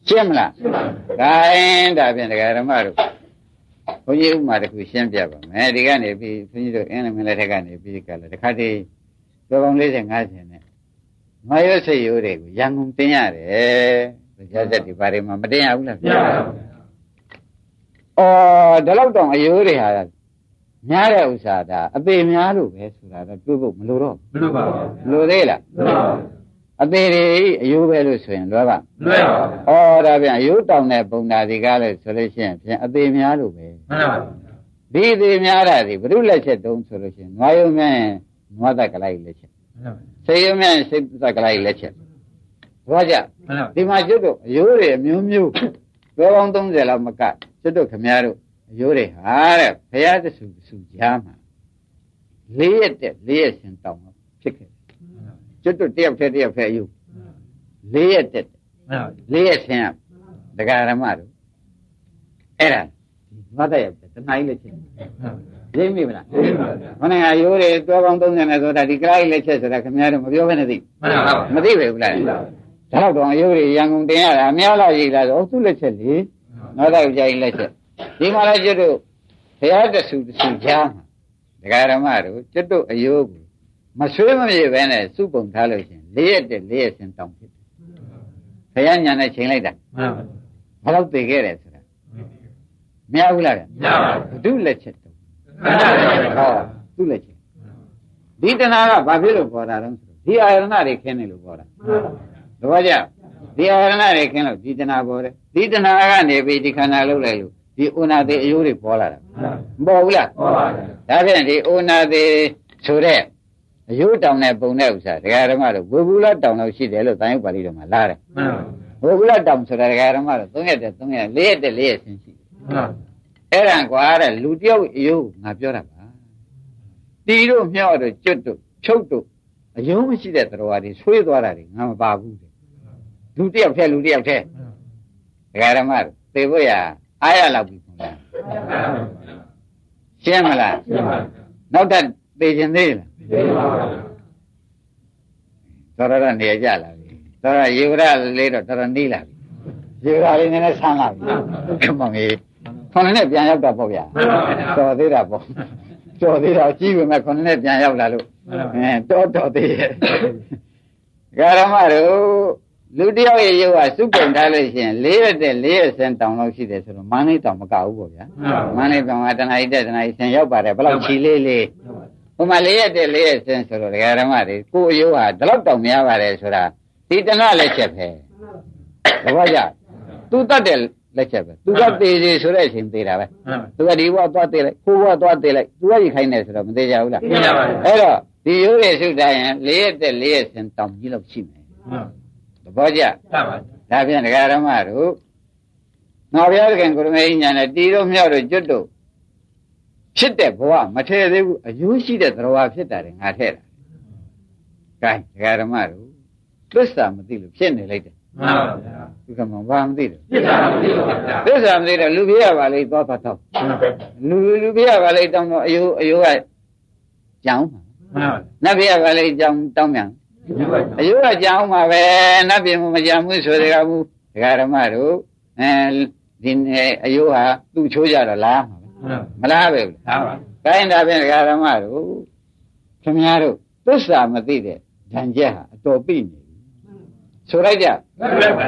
ရှင်းမလားရှင်းပါဒါရင်ဒါဖြင့်ဒကာရမတို့ဘုန်းကြီးဥမာတစ်ခုရှင်းပြပါမယ်ဒီကနေပြီးဘုန်းကြီးတို့အင်းလမင်းလက်ထက်ကနေပြီးကြလဲတခါတည်းသောပေါင်း40 50နဲ့မရွတ်စိတ်ရိုးတွေကိုရန်ကုန်တင်ရတယ်ကြားချက်ဒီဘာတွေမှမတင်ရဘူးလားရှင်းပါဗျာအော်ဒီလောက်တောင်အယိုးတွေဟာများတဲ့ဥစ္စာဒါအသေးများလို့ပဲဆိုတာတော့တွေးဖို့မလိုတော့မလို့ပါဘူးဘူးလိုသေးလားမလို့ပါဘူး အသေးတွေအယိုးပဲလို့ဆိုရင်လွယ်ပါလွယ်ပါဘူးဩဒါပြန်အယိုးတောင်တဲ့ပုံနာဒီကားလို့ဆိုလို့ရှိရင်ဖြင့်အသေးများလို့ပဲမှန်ပါဒီအသေးများတာဒီဘုရုလက်ချက်တုံးဆိုလို့ရှိရင်နွားယုံမြန်ရင်နွားသက်ကလိုက်လက်ချက်မှန်ပါစိတ်ယုံမြန်ရင်စိတ်သက်ကလိုက်လက်ချက်ဘာကြမှန်ပါဒီမှာကျွတ်တို့အယိုးတွေအမျိုးမျိုးပြောပေါင်း30လောက်မကကျွတ်တို့ခမည်းတော်အယိုးတွေဟာတဲ့ဘုရားတဆူဆူကြားမှာလေးရက်တဲ့လေးရက်ရှင်တောင်းတော့ဖြစ်ခဲ့ ကျွတ်တို့တယောက်တည်းတယောက်တည်းအယိုးလေးရက်တဲ့မှန်ပါလေးရက်ရှင်ကဒကာရမတို့အဲ့ဒါဒီမတ်တရတဏှာကြီးလက်ချက်ရိပ်မိမလားရှင်းပါဗျာခொနကရိုးတွေပြောပေါင်း30နဲ့ဆိုတာဒီကလိုက်လက်ချက်ဆိုတာခမည်းတော်မပြောဘဲနဲ့သိမှန်ပါမသိပဲဘူးလားဒါတော့တော့ရိုးတွေရန်ကုန်တင်ရတာအများလားရိပ်လားဆိုသူ့လက်ချက်လေနောက်တော့ကြာရင်လက်ချက်ဒီမှာလည်းကျွတ်တို့ဘုရားတဆူတဆူကြားမှာဒကာရမတို့ကျွတ်တို့အယိုးကို မဆွေးမပြေပဲနဲ့စုပုံထားလို့ရှင်လေးရက်တဲ့လေးရက်စင်တောင်းဖြစ်တယ်ဘုရားညာနဲ့ချိန်လိုက်တာမှန်ပါဘယ်တော့သိခဲ့တယ်ဆိုတာမရဘူးလားဗျရပါဘုဒုလက်ချက်တော့မှန်ပါဟောသူ့လက်ချက်ဒီတဏှာကဘာဖြစ်လို့ပေါ်တာလဲဆိုတော့ဒီအာရဏတွေခင်းနေလို့ပေါ်တာတပည့်ကြဒီအာရဏတွေခင်းလို့ဒီတဏှာပေါ်တယ်ဒီတဏှာကနေပြီးဒီခန္ဓာလုတ်လိုက်လို့ဒီဥနာသေးအယိုးတွေပေါ်လာတာမပေါ်ဘူးလားဟောပါဗျာဒါဖြင့်ဒီဥနာသေးဆိုတဲ့ အယိုးတောင်နဲ့ပုံတဲ့ဥစ္စာဒကာဓမ္မတို့ဝေဘူးလတောင်လို့ရှိတယ်လို့တန်ရုပ်ပါဠိတော်မှာလာတယ်မှန်ပါဝေဘူးလတောင်ဆိုတာဒကာဓမ္မတို့3ရက်တဲ့3ရက်4ရက်တဲ့4ရက်ဆင်းရှိတယ်မှန်ပါအဲ့ဒါကွာတဲ့လူတယောက်အယိုးငါပြောတာပါတီတို့မြော့တို့ကျွတ်တို့ဖြုတ်တို့အယုံမရှိတဲ့သရဝါတွေဆွေးသွားတာတွေငါမပါဘူးတဲ့လူတစ်ယောက်ထဲလူတစ်ယောက်ထဲဒကာရမတို့သေဖို့ရအားရလောက်ပြီခင်ဗျာရှင်းမလားရှင်းပါနောက်ထပ်သေခြင်းသေးလား သိပါပါတော်တော်တော့နေကြလာပြီတော်တော်ယေဝရလေးတော့တော်တော်နေလာပြီယေဝရလေးနည်းနည်းဆန်းလာပြီခမောင်ကြီးခေါင်းနဲ့ပြန်ရောက်တော့ပေါ့ဗျာတော်သေးတာပေါ့တော်သေးတာကြီးပြီမဲ့ခေါင်းနဲ့ပြန်ရောက်လာလို့အဲတော်တော်သေးရဲ့ဂရမတို့လူတယောက်ရဲ့ရုပ်ကစုပုံထားလို့ရှိရင်လေးရက်တဲ့လေးရက်စင်တောင်လောက်ရှိတယ်ဆိုတော့မန်းလေးတောင်မကဘူးပေါ့ဗျာမန်းလေးတောင်ကတဏှာကြီးတဲ့တဏှာကြီးဆင်ရောက်ပါတယ်ဘယ်လောက်ချီလေးလေးဟို မှာလေးရက်တဲ့လေးရက်စင်းဆိုတော့ဒကာရမတွေကိုအယိုးဟာဒီလောက်တောင်များပါတယ်ဆိုတာဒီတဏလက်ချက်ပဲတပည့်ကြသူတတ်တဲ့လက်ချက်ပဲသူကသေးသေးဆိုတဲ့အချိန်သေးတာပဲသူကဒီဘဝသွားသေးလိုက်ကိုဘဝသွားသေးလိုက်သူကကြီးခိုင်းနေဆိုတော့မသေးကြဘူးလားသိကြပါဘူးအဲ့တော့ဒီရိုးရစုတိုင်းရင်လေးရက်တဲ့လေးရက်စင်းတောင်ကြီးလောက်ရှိမယ်တပည့်ကြသပါဒါဖြင့်ဒကာရမတို့ငါဘုရားသခင်ကိုရမေညာနဲ့တီတို့မြောက်တို့ကျွတ်တို့ ဖြစ်တဲ့ဘဝမထည့်သေးဘူးအယိုးရှိတဲ့သရဝါဖြစ်တာတွေငါထည့်တာကဲဒကာရမတို့သစ္စာမသိလို့ဖြစ်နေလိုက်တယ်မှန်ပါဗျာဒီကမှဘာမသိတယ်ပြစ်တာမသိပါဗျာသစ္စာမသိတော့လူပြရပါလေသွားသွားတော့လူလူပြရပါလေတောင်းတော့အယိုးအယိုးကကြောင်းမှာမှန်ပါနတ်ပြရပါလေကြောင်းတောင်းမြန်အယိုးကကြောင်းမှာပဲနတ်ပြင်မကြမ်းဘူးဆိုတဲ့ကဘူးဒကာရမတို့အဲဒီနေ့အယိုးဟာသူ့ချိုးကြတော့လားမှာပဲ မလားပဲဘူးသပါ။ဒါရင်ဒါဖြင့်ဒကာရမတို့ခင်ဗျားတို့သစ္စာမသိတဲ့ဓာန်ချက်ဟာအတော်ပြိနေပြီ။ဆိုလိုက်ကြမှန်ပါဗျာ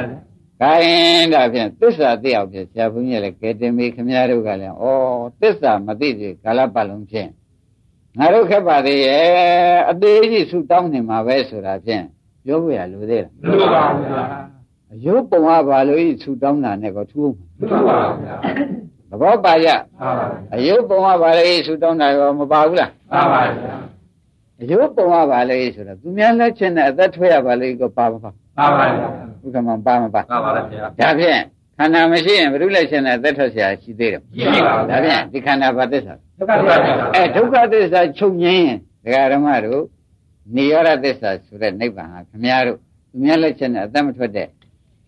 ။ဒါရင်ဒါဖြင့်သစ္စာသိအောင်ဖြင့်ဆရာဘုန်းကြီးလည်းကဲတင်မေခင်ဗျားတို့ကလည်းဩသစ္စာမသိသေးကာလပတ်လုံးဖြင့်ငါတို့ခက်ပါသေးရဲ့အသေးကြီးဆူတောင်းနေမှာပဲဆိုတာဖြင့်ပြောပြရလို့သေးလားလူပါဗျာ။အယုတ်ပုံကဘာလို့ဤဆူတောင်းတာနဲ့ကောထူးအောင်လူပါဗျာ သဘောပါကြ သပါ အယုတ်ပုံကဘာလို့ဤဆူတောင်းတာကောမပါဘူးလား သပါဗျာ အယုတ်ပုံရပါလေဆိုတော့သူများလက်ချက်နဲ့အသက်ထွက်ရပါလေကိုပါမပါ သပါဗျာ ဥက္ကမပါမပါ သပါဗျာ ဒါဖြင့်ခန္ဓာမရှိရင်ဘုရုလက်ချက်နဲ့အသက်ထွက်เสียရှိသေးတယ် ရှိပါဗျာ ဒါဖြင့်ဒီခန္ဓာဘာသစ္စာ ဒုက္ခသစ္စာ အဲဒုက္ခသစ္စာချုပ်ငင်းရင်ဒကာရမတို့နိရောဓသစ္စာဆိုတဲ့နိဗ္ဗာန်ဟာခမည်းတော်သူများလက်ချက်နဲ့အသက်မထွက်တဲ့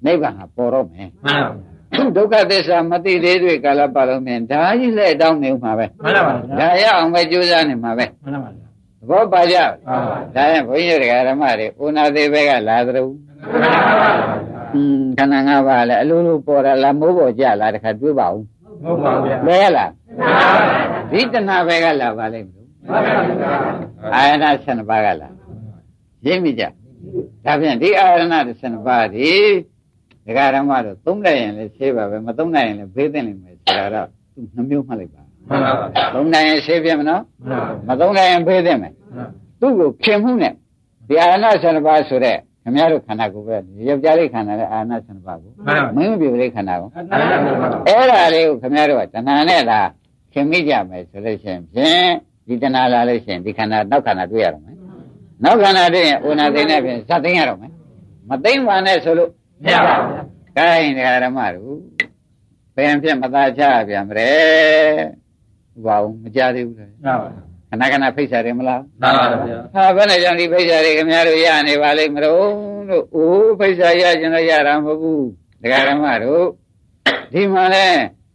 နိဗ္ဗာန်ဟာပေါ်တော့မယ် မှန်ပါ သူ ဒုက္ခသစ္စာမသိသေးတွေ့ကာလပတ်လုံးမြင်ဒါကြီးလက်တောင်းနေဦးမှာပဲမှန်ပါဗျာဒါရအောင်ပဲကြိုးစားနေမှာပဲမှန်ပါဗျာသဘောပါကြမှန်ပါဒါရင်ဘုန်းကြီးတို့ဓမ္မတွေဥနာသေးဘက်ကလာသလိုဗျာอืมခန္ဓာ၅ပါးလည်းအလိုလိုပေါ်တာလားမိုးပေါ်ကြလားတခါတွေးပါဦးဟုတ်ပါဗျာလဲလားဒီတဏှာဘက်ကလာပါလိမ့်မလို့အာရဏ12ပါးကလာရိပ်မိကြဒါဖြင့်ဒီအာရဏ12ပါးဒီ ဒကာဓမ္မတို့သုံးနိုင်ရင်လည်းဆေးပါပဲမသုံးနိုင်ရင်လည်းဘေးသိမ့်နိုင်မယ်ဆိုတာတော့သူနှမျိုးမှတ်လိုက်ပါမှန်ပါဗျာသုံးနိုင်ရင်ဆေးပြမနော်မှန်ပါမသုံးနိုင်ရင်ဘေးသိမ့်မယ်သူ့ကိုခင်မှုနဲ့ဒီအာရဏ12ပါးဆိုတဲ့ခင်ဗျားတို့ခန္ဓာကိုယ်ပဲယောက်ျားလေးခန္ဓာနဲ့အာရဏ12ပါးကိုမှန်ပါမင်းမပြိုလေးခန္ဓာကိုမှန်ပါဗျာအဲ့ဒါလေးကိုခင်ဗျားတို့ကတဏှာနဲ့သာခင်မိကြမယ်ဆိုလို့ရှိရင်ဖြင့်ဒီတဏှာလာလို့ရှိရင်ဒီခန္ဓာနောက်ခန္ဓာတွေ့ရတော့မယ်နောက်ခန္ဓာတွေ့ရင်ဥနာသိနေဖြင့်ဇတ်သိမ်းရတော့မယ်မသိမ်းပါနဲ့ဆိုလို့ မရပါဘူးကိုင်းဒကာဓမ္မတို့ဘယ်ဖြင့်မသာချပြန်မလဲဥပါဦးမကြသေးဘူးလေမှန်ပါခဏခဏဖိတ်စားတယ်မလားမှန်ပါဗျာဟာဘယ်နဲ့ကြောင့်ဒီဖိတ်စာတွေခင်ဗျားတို့ရနေပါလိမ့်မလို့လို့အိုးဖိတ်စာရကျွန်တော်ရတာမဟုတ်ဘူးဒကာရမတို့ဒီမှာလဲ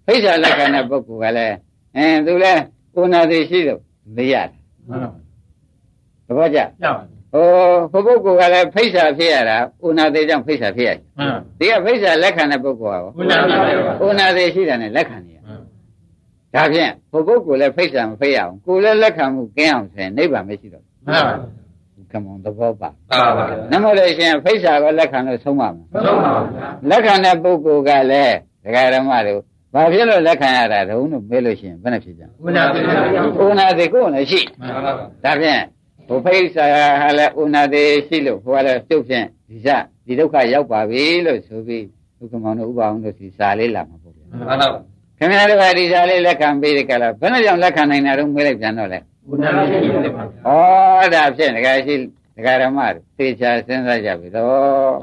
ဖိတ်စာလက်ခံတဲ့ပုဂ္ဂိုလ်ကလည်းအင်းသူလဲကိုနာသိရှိတော့သိရတယ်မှန်ပါသဘောကျ ရပါဟိုဘုပုဂ္ဂိုလ်ကလည်းဖိတ်စာဖြစ်ရတာကိုနာသိကြောင့်ဖိတ်စာဖြစ်ရတယ်မှန်ဒီကဖိတ်စာလက်ခံတဲ့ပုဂ္ဂိုလ်ကဘုရားပါဗျာကိုနာသိရှိတာနဲ့လက်ခံနေရဒါဖြင့်ဘုပုဂ္ဂိုလ်လည်းဖိတ်စာမဖိတ်ရအောင်ကိုလည်းလက်ခံမှုကင်းအောင်ဆိုရင်နိဗ္ဗာန်မရှိတော့မှန်ပါဘူးကမ္မသဘောပါပါပါဗျာနမောလို့ရှိရင်ဖိတ်စာကိုလက်ခံလို့ဆုံးပါမယ်ဟုတ်ပါဗျာလက်ခံတဲ့ပုဂ္ဂိုလ်ကလည်းဒကာရမတို့ဘာဖြစ်လို့လက်ခံရတာတုံးလို့မေးလို့ရှိရင်ဘယ်နဲ့ဖြစ်ကြလဲဘုရားပါဗျာဥနာတိကိုယ်လည်းရှိမှန်ပါဗျာဒါဖြင့် ဘုဖိတ်စာဟာလည်းဥနာတိရှိလို့ဟိုကလည်းကျုပ်ဖြင့်ဒီစဒီဒုက္ခရောက်ပါပြီလို့ဆိုပြီးဒုက္ခမောင်တို့ဥပအောင်တို့စီစာလေးလာမှာပေါ့ဗျာမှန်ပါဗျာခင်ဗျားတို့ကဒီစာလေးလက်ခံပေးတဲ့ကလားဘယ်နဲ့ကြောင့်လက်ခံနိုင်တာတော့မေးလိုက်ပြန်တော့လေဘုရားရှိတယ်ပါဩဒါဖြင့်ဒကာရှိဒကာရမတို့သေချာစဉ်းစားကြပြီတော့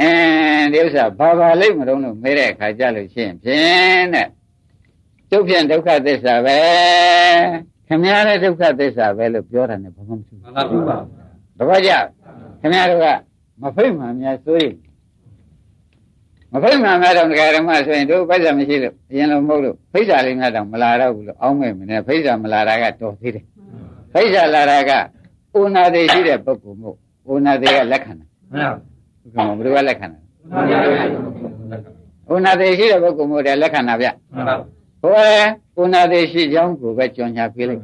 အင်းဒီဥစ္စာဘာပါလိမ့်မလို့လို့မေးတဲ့အခါကြလို့ရှိရင်ဖြင့်တဲ့ကျုပ်ဖြင့်ဒုက္ခသစ္စာပဲ ခခင်ဗျားတဲ့ဒုက္ခသစ္စာပဲလို့ပြောတာနဲ့ဘာမှမထူးမှန်ပါဘူးပါတပည့်ကြခင်ဗျားတို့ကမဖိတ်မှန်များစိုးရိမ်မဖိတ်မှန်များတော့ဒကာရမဆိုရင်တို့ပိုက်ဆံမရှိလို့အရင်လိုမဟုတ်လို့ဖိတ်စာလေးများတော့မလာတော့ဘူးလို့အောင်းမဲ့မနေဖိတ်စာမလာတာကတော်သေးတယ်ဖိတ်စာလာတာကဥနာသေးရှိတဲ့ပုဂ္ဂိုလ်မို့ဥနာသေးကလက်ခံတယ်မှန်ပါဘုရားဘယ်လိုကလက်ခံတယ်မှန်ပါဘူးဥနာသေးရှိတဲ့ပုဂ္ဂိုလ်မို့တယ်လက်ခံတာဗျမှန်ပါ ဟိုလေဥနာသေးရှိကြောင်းကိုပဲကြော်ညာပေးလိုက်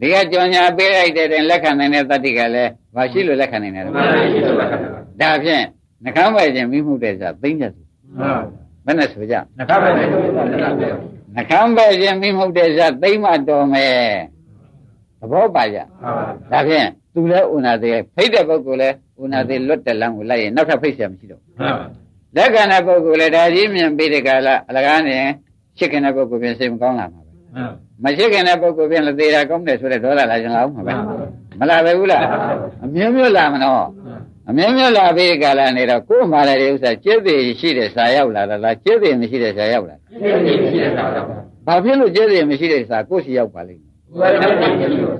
ဒီကကြော်ညာပေးလိုက်တဲ့တင်လက်ခံနိုင်တဲ့တတ္တိကလည်းဘာရှိလို့လက်ခံနိုင်တယ်လဲ မှန်ပါဘူးမှန်ပါ ဒါဖြင့်နှကမ်းပဲခြင်းမိမှုတဲ့ဆိုသိမ့်ကြစုဘယ်နဲ့ဆိုကြ နှခါပဲမှန်ပါ နှကမ်းပဲခြင်းမိမှုတဲ့ဆိုသိမ့်မတော်မယ်သဘောပါကြဒါဖြင့်သူလည်းဥနာသေးဖိတ်တဲ့ပုဂ္ဂိုလ်လည်းဥနာသေးလွတ်တဲ့လမ်းကိုလိုက်ရင်နောက်ထပ်ဖိတ်เสียမရှိတော့ မှန်ပါ လက်ခံတဲ့ပုဂ္ဂိုလ်လည်းဒါကြီးမြင်ပြီးတဲ့ကာလအလကားနဲ့ ရှစ်ခင်တဲ့ပုဂ္ဂိုလ်ပြင်စိတ်မကောင်းလာမှာပဲမှန်မရှိခင်တဲ့ပုဂ္ဂိုလ်ပြင်လည်းသေးတာကောင်းတယ်ဆိုတဲ့ဒေါသလာကြလာအောင်မှာပဲမလာပဲဘူးလားအမျိုးမျိုးလာမနော်အမျိုးမျိုးလာပြီးတဲ့ကာလနေတော့ကိုယ်မှလည်းဒီဥစ္စာကျက်သေးရှိတဲ့စာရောက်လာတာလားကျက်သေးမရှိတဲ့စာရောက်လာရှိရှိရှိတာပါဘာဖြစ်လို့ကျက်သေးမရှိတဲ့စာကိုယ်စီရောက်ပါလိမ့်မယ်ဘုရားတည်းကြီးလို့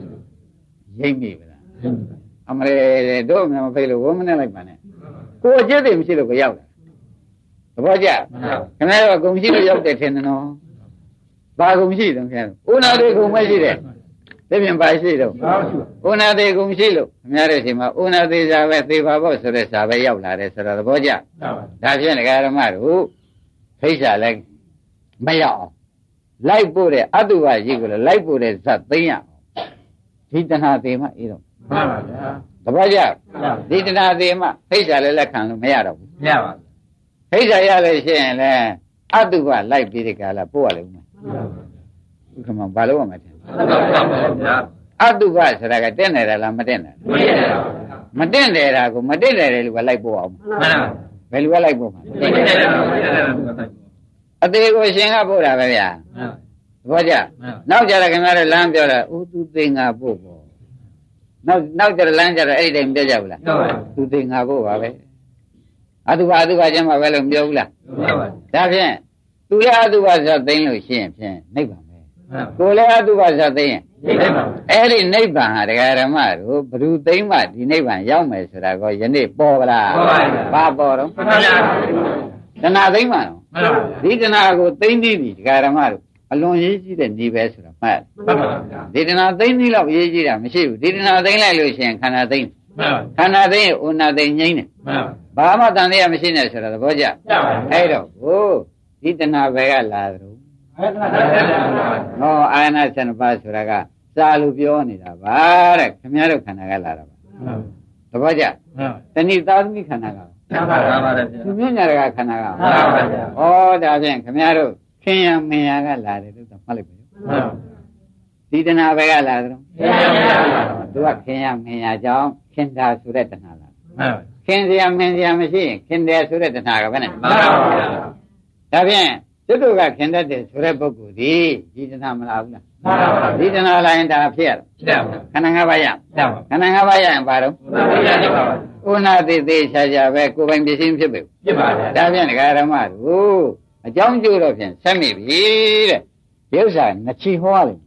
ရိပ်မိဗလားအမရေတို့အမြမဖိတ်လို့ဝမနဲ့လိုက်ပါနဲ့ကိုယ်ကျက်သေးမရှိလို့ကိုရောက်လာ သဘောကျခင်ဗျားတို့ဂုံရှိလို့ရောက်တယ်ထင်တယ်နော်။ဘာဂုံရှိတုံးခင်ဗျားတို့။ဥနာတိဂုံမရှိတယ်။သိပြင်ပါရှိတော့ဘာရှိဥနာတိဂုံရှိလို့ခင်ဗျားတို့ဒီမှာဥနာတိစာပဲသေပါဖို့ဆိုတဲ့စာပဲရောက်လာတယ်ဆိုတော့သဘောကျမှန်ပါ။ဒါဖြင့်ဒကာရမတို့ဖိတ်စာလည်းမရောက်အောင်လိုက်ပို့တဲ့အတုဝကြီးကိုလည်းလိုက်ပို့တဲ့ဇတ်သိမ့်ရအောင်ဒီတဏှာသေးမှအေးတော့မှန်ပါဗျာသဘောကျဒီတဏှာသေးမှဖိတ်စာလည်းလက်ခံလို့မရတော့ဘူးရပါဖိ တ်စာရလို့ရှိရင်လည်းအတုဝလိုက်ပြီးတဲ့ကာလပို့ရလိမ့်မယ်ဥက္ကမဘာလို့ရမှာလဲမှန်ပါဗျာအတုပဆိုတာကတက်နေတယ်လားမတက်နေမရပါမတက်နေတာကိုမတက်တယ်လို့ပဲလိုက်ပို့အောင်မှန်ပါဘယ်လိုပဲလိုက်ပို့မှာသိတယ်ပါဘုရားအသေးကိုရှင်ကပို့တာပဲဗျာသဘောကျနောက်ကြတော့ခင်ဗျားတို့လမ်းပြောတာဥသူသိငါပို့ပေါ့နောက်နောက်ကြတော့လမ်းကြတော့အဲ့ဒီတိုင်ပြောကြဘူးလားဟုတ်ပါသူသိငါပို့ပါပဲ အတုပအတုပကျမ်းမှာပဲလို့ပြောဘူးလားဟုတ်ပါဒါဖြင့်သူလည်းအတုပဆိုသိမ့်လို့ရှိရင်ဖြင့်နိဗ္ဗာန်ပဲမှန်ကိုယ်လည်းအတုပဆိုသိမ့်ရင်သိပါအဲ့ဒီနိဗ္ဗာန်ဟာတရားဓမ္မတို့ဘ ᱹ သိမ့်မှဒီနိဗ္ဗာန်ရောက်မယ်ဆိုတာကိုယနေ့ပေါ်ကြလားဘာပေါ်တော့မှန်ပါဗျာတဏှာသိမ့်မှတော့မှန်ပါဒီတဏှာကိုသိမ့်ပြီးပြီတရားဓမ္မတို့အလွန်ရေးကြည့်တဲ့နေပဲဆိုတာမှတ်မှန်ပါဗျာဒီတဏှာသိမ့်ပြီးတော့ရေးကြည့်တာမရှိဘူးဒီတဏှာသိမ့်လိုက်လို့ရှိရင်ခန္ဓာသိမ့်မှန်ပါ ခန္ဓာသိမ့်ရင်ဥနာသိမ့်ငိမ့်တယ်မှန်ဘာမှတန်တရားမရှိနဲ့ဆိုတာသဘောကျပါပါအဲ့တော့ဟိုဒီတဏှာဘယ်ကလာသလဲဟောအာယနာ7ပါးဆိုတာကစာလို့ပြောနေတာပါတဲ့ခင်ဗျားတို့ခန္ဓာကလာတာပါသဘောကျတဏိသာသမီခန္ဓာကမှန်ပါပါဗျာသူမြညာကခန္ဓာကမှန်ပါဗျာဩဒါဖြင့်ခမရတို့ခင်ယမင်ယာကလာတယ်လို့သတ်မှတ်လိုက်ပါဦး ဒီတဏှာဘယ်ကလာသလဲသူကခင်ယမင်ယာကြောင့်ခင်တာဆိုတဲ့တဏှာလာခင်စရာမင်စရာမရှိရင်ခင်တယ်ဆိုတဲ့တဏှာကဘယ်နဲ့ဒါဖြင့်သူတို့ကခင်တတ်တယ်ဆိုတဲ့ပုဂ္ဂိုလ်ဒီဒီတဏှာမလာဘူးလားဒီတဏှာလာရင်ဒါဖြစ်ရတော့ခန္ဓာ၅ပါးရခန္ဓာ၅ပါးရရင်ဘာတော့ဥနာတိသေးချာချာပဲကိုယ်ပိုင်ပစ္စည်းဖြစ်ပြီဒါဖြင့်ဒကာရမတို့အကြောင်းကျိုးတော့ဖြင့်ဆက်မိပြီတဲ့ဒီဥစ္စာငချီဟောတယ်။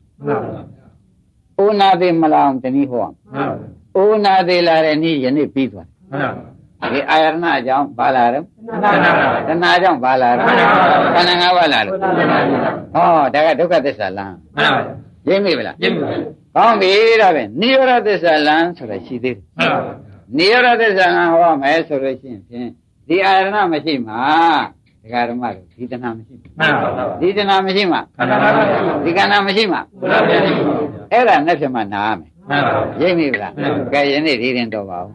အိုနာသေးမလာအောင်တနည်းဟောအောင်။အိုနာသေးလာတဲ့နေ့ယနေ့ပြီးသွားတယ်။ဒီအာရဏအကြောင်းဘာလာတော့တဏှာအကြောင်းဘာလာတော့ခန္ဓာ၅ပါးလာလို့ဟောဒါကဒုက္ခသစ္စာလမ်းရင်းမိဗလားကောင်းပြီဒါဖြင့်နိရောဓသစ္စာလမ်းဆိုတာရှိသေးတယ်နိရောဓသစ္စာလမ်းဟောမယ်ဆိုလို့ရှိရင်ဖြင့်ဒီအာရဏမရှိမှာ ဒကာဓမ္မတို့ဒီတဏှာမရှိဘူးဒီတဏှာမရှိမှာဒီကဏ္ဍမရှိမှာအဲ့ဒါနဲ့ဖြစ်မှနားမယ်ရိပ်မိဗလားကဲယနေ့ဒီရင်တော့ပါဦး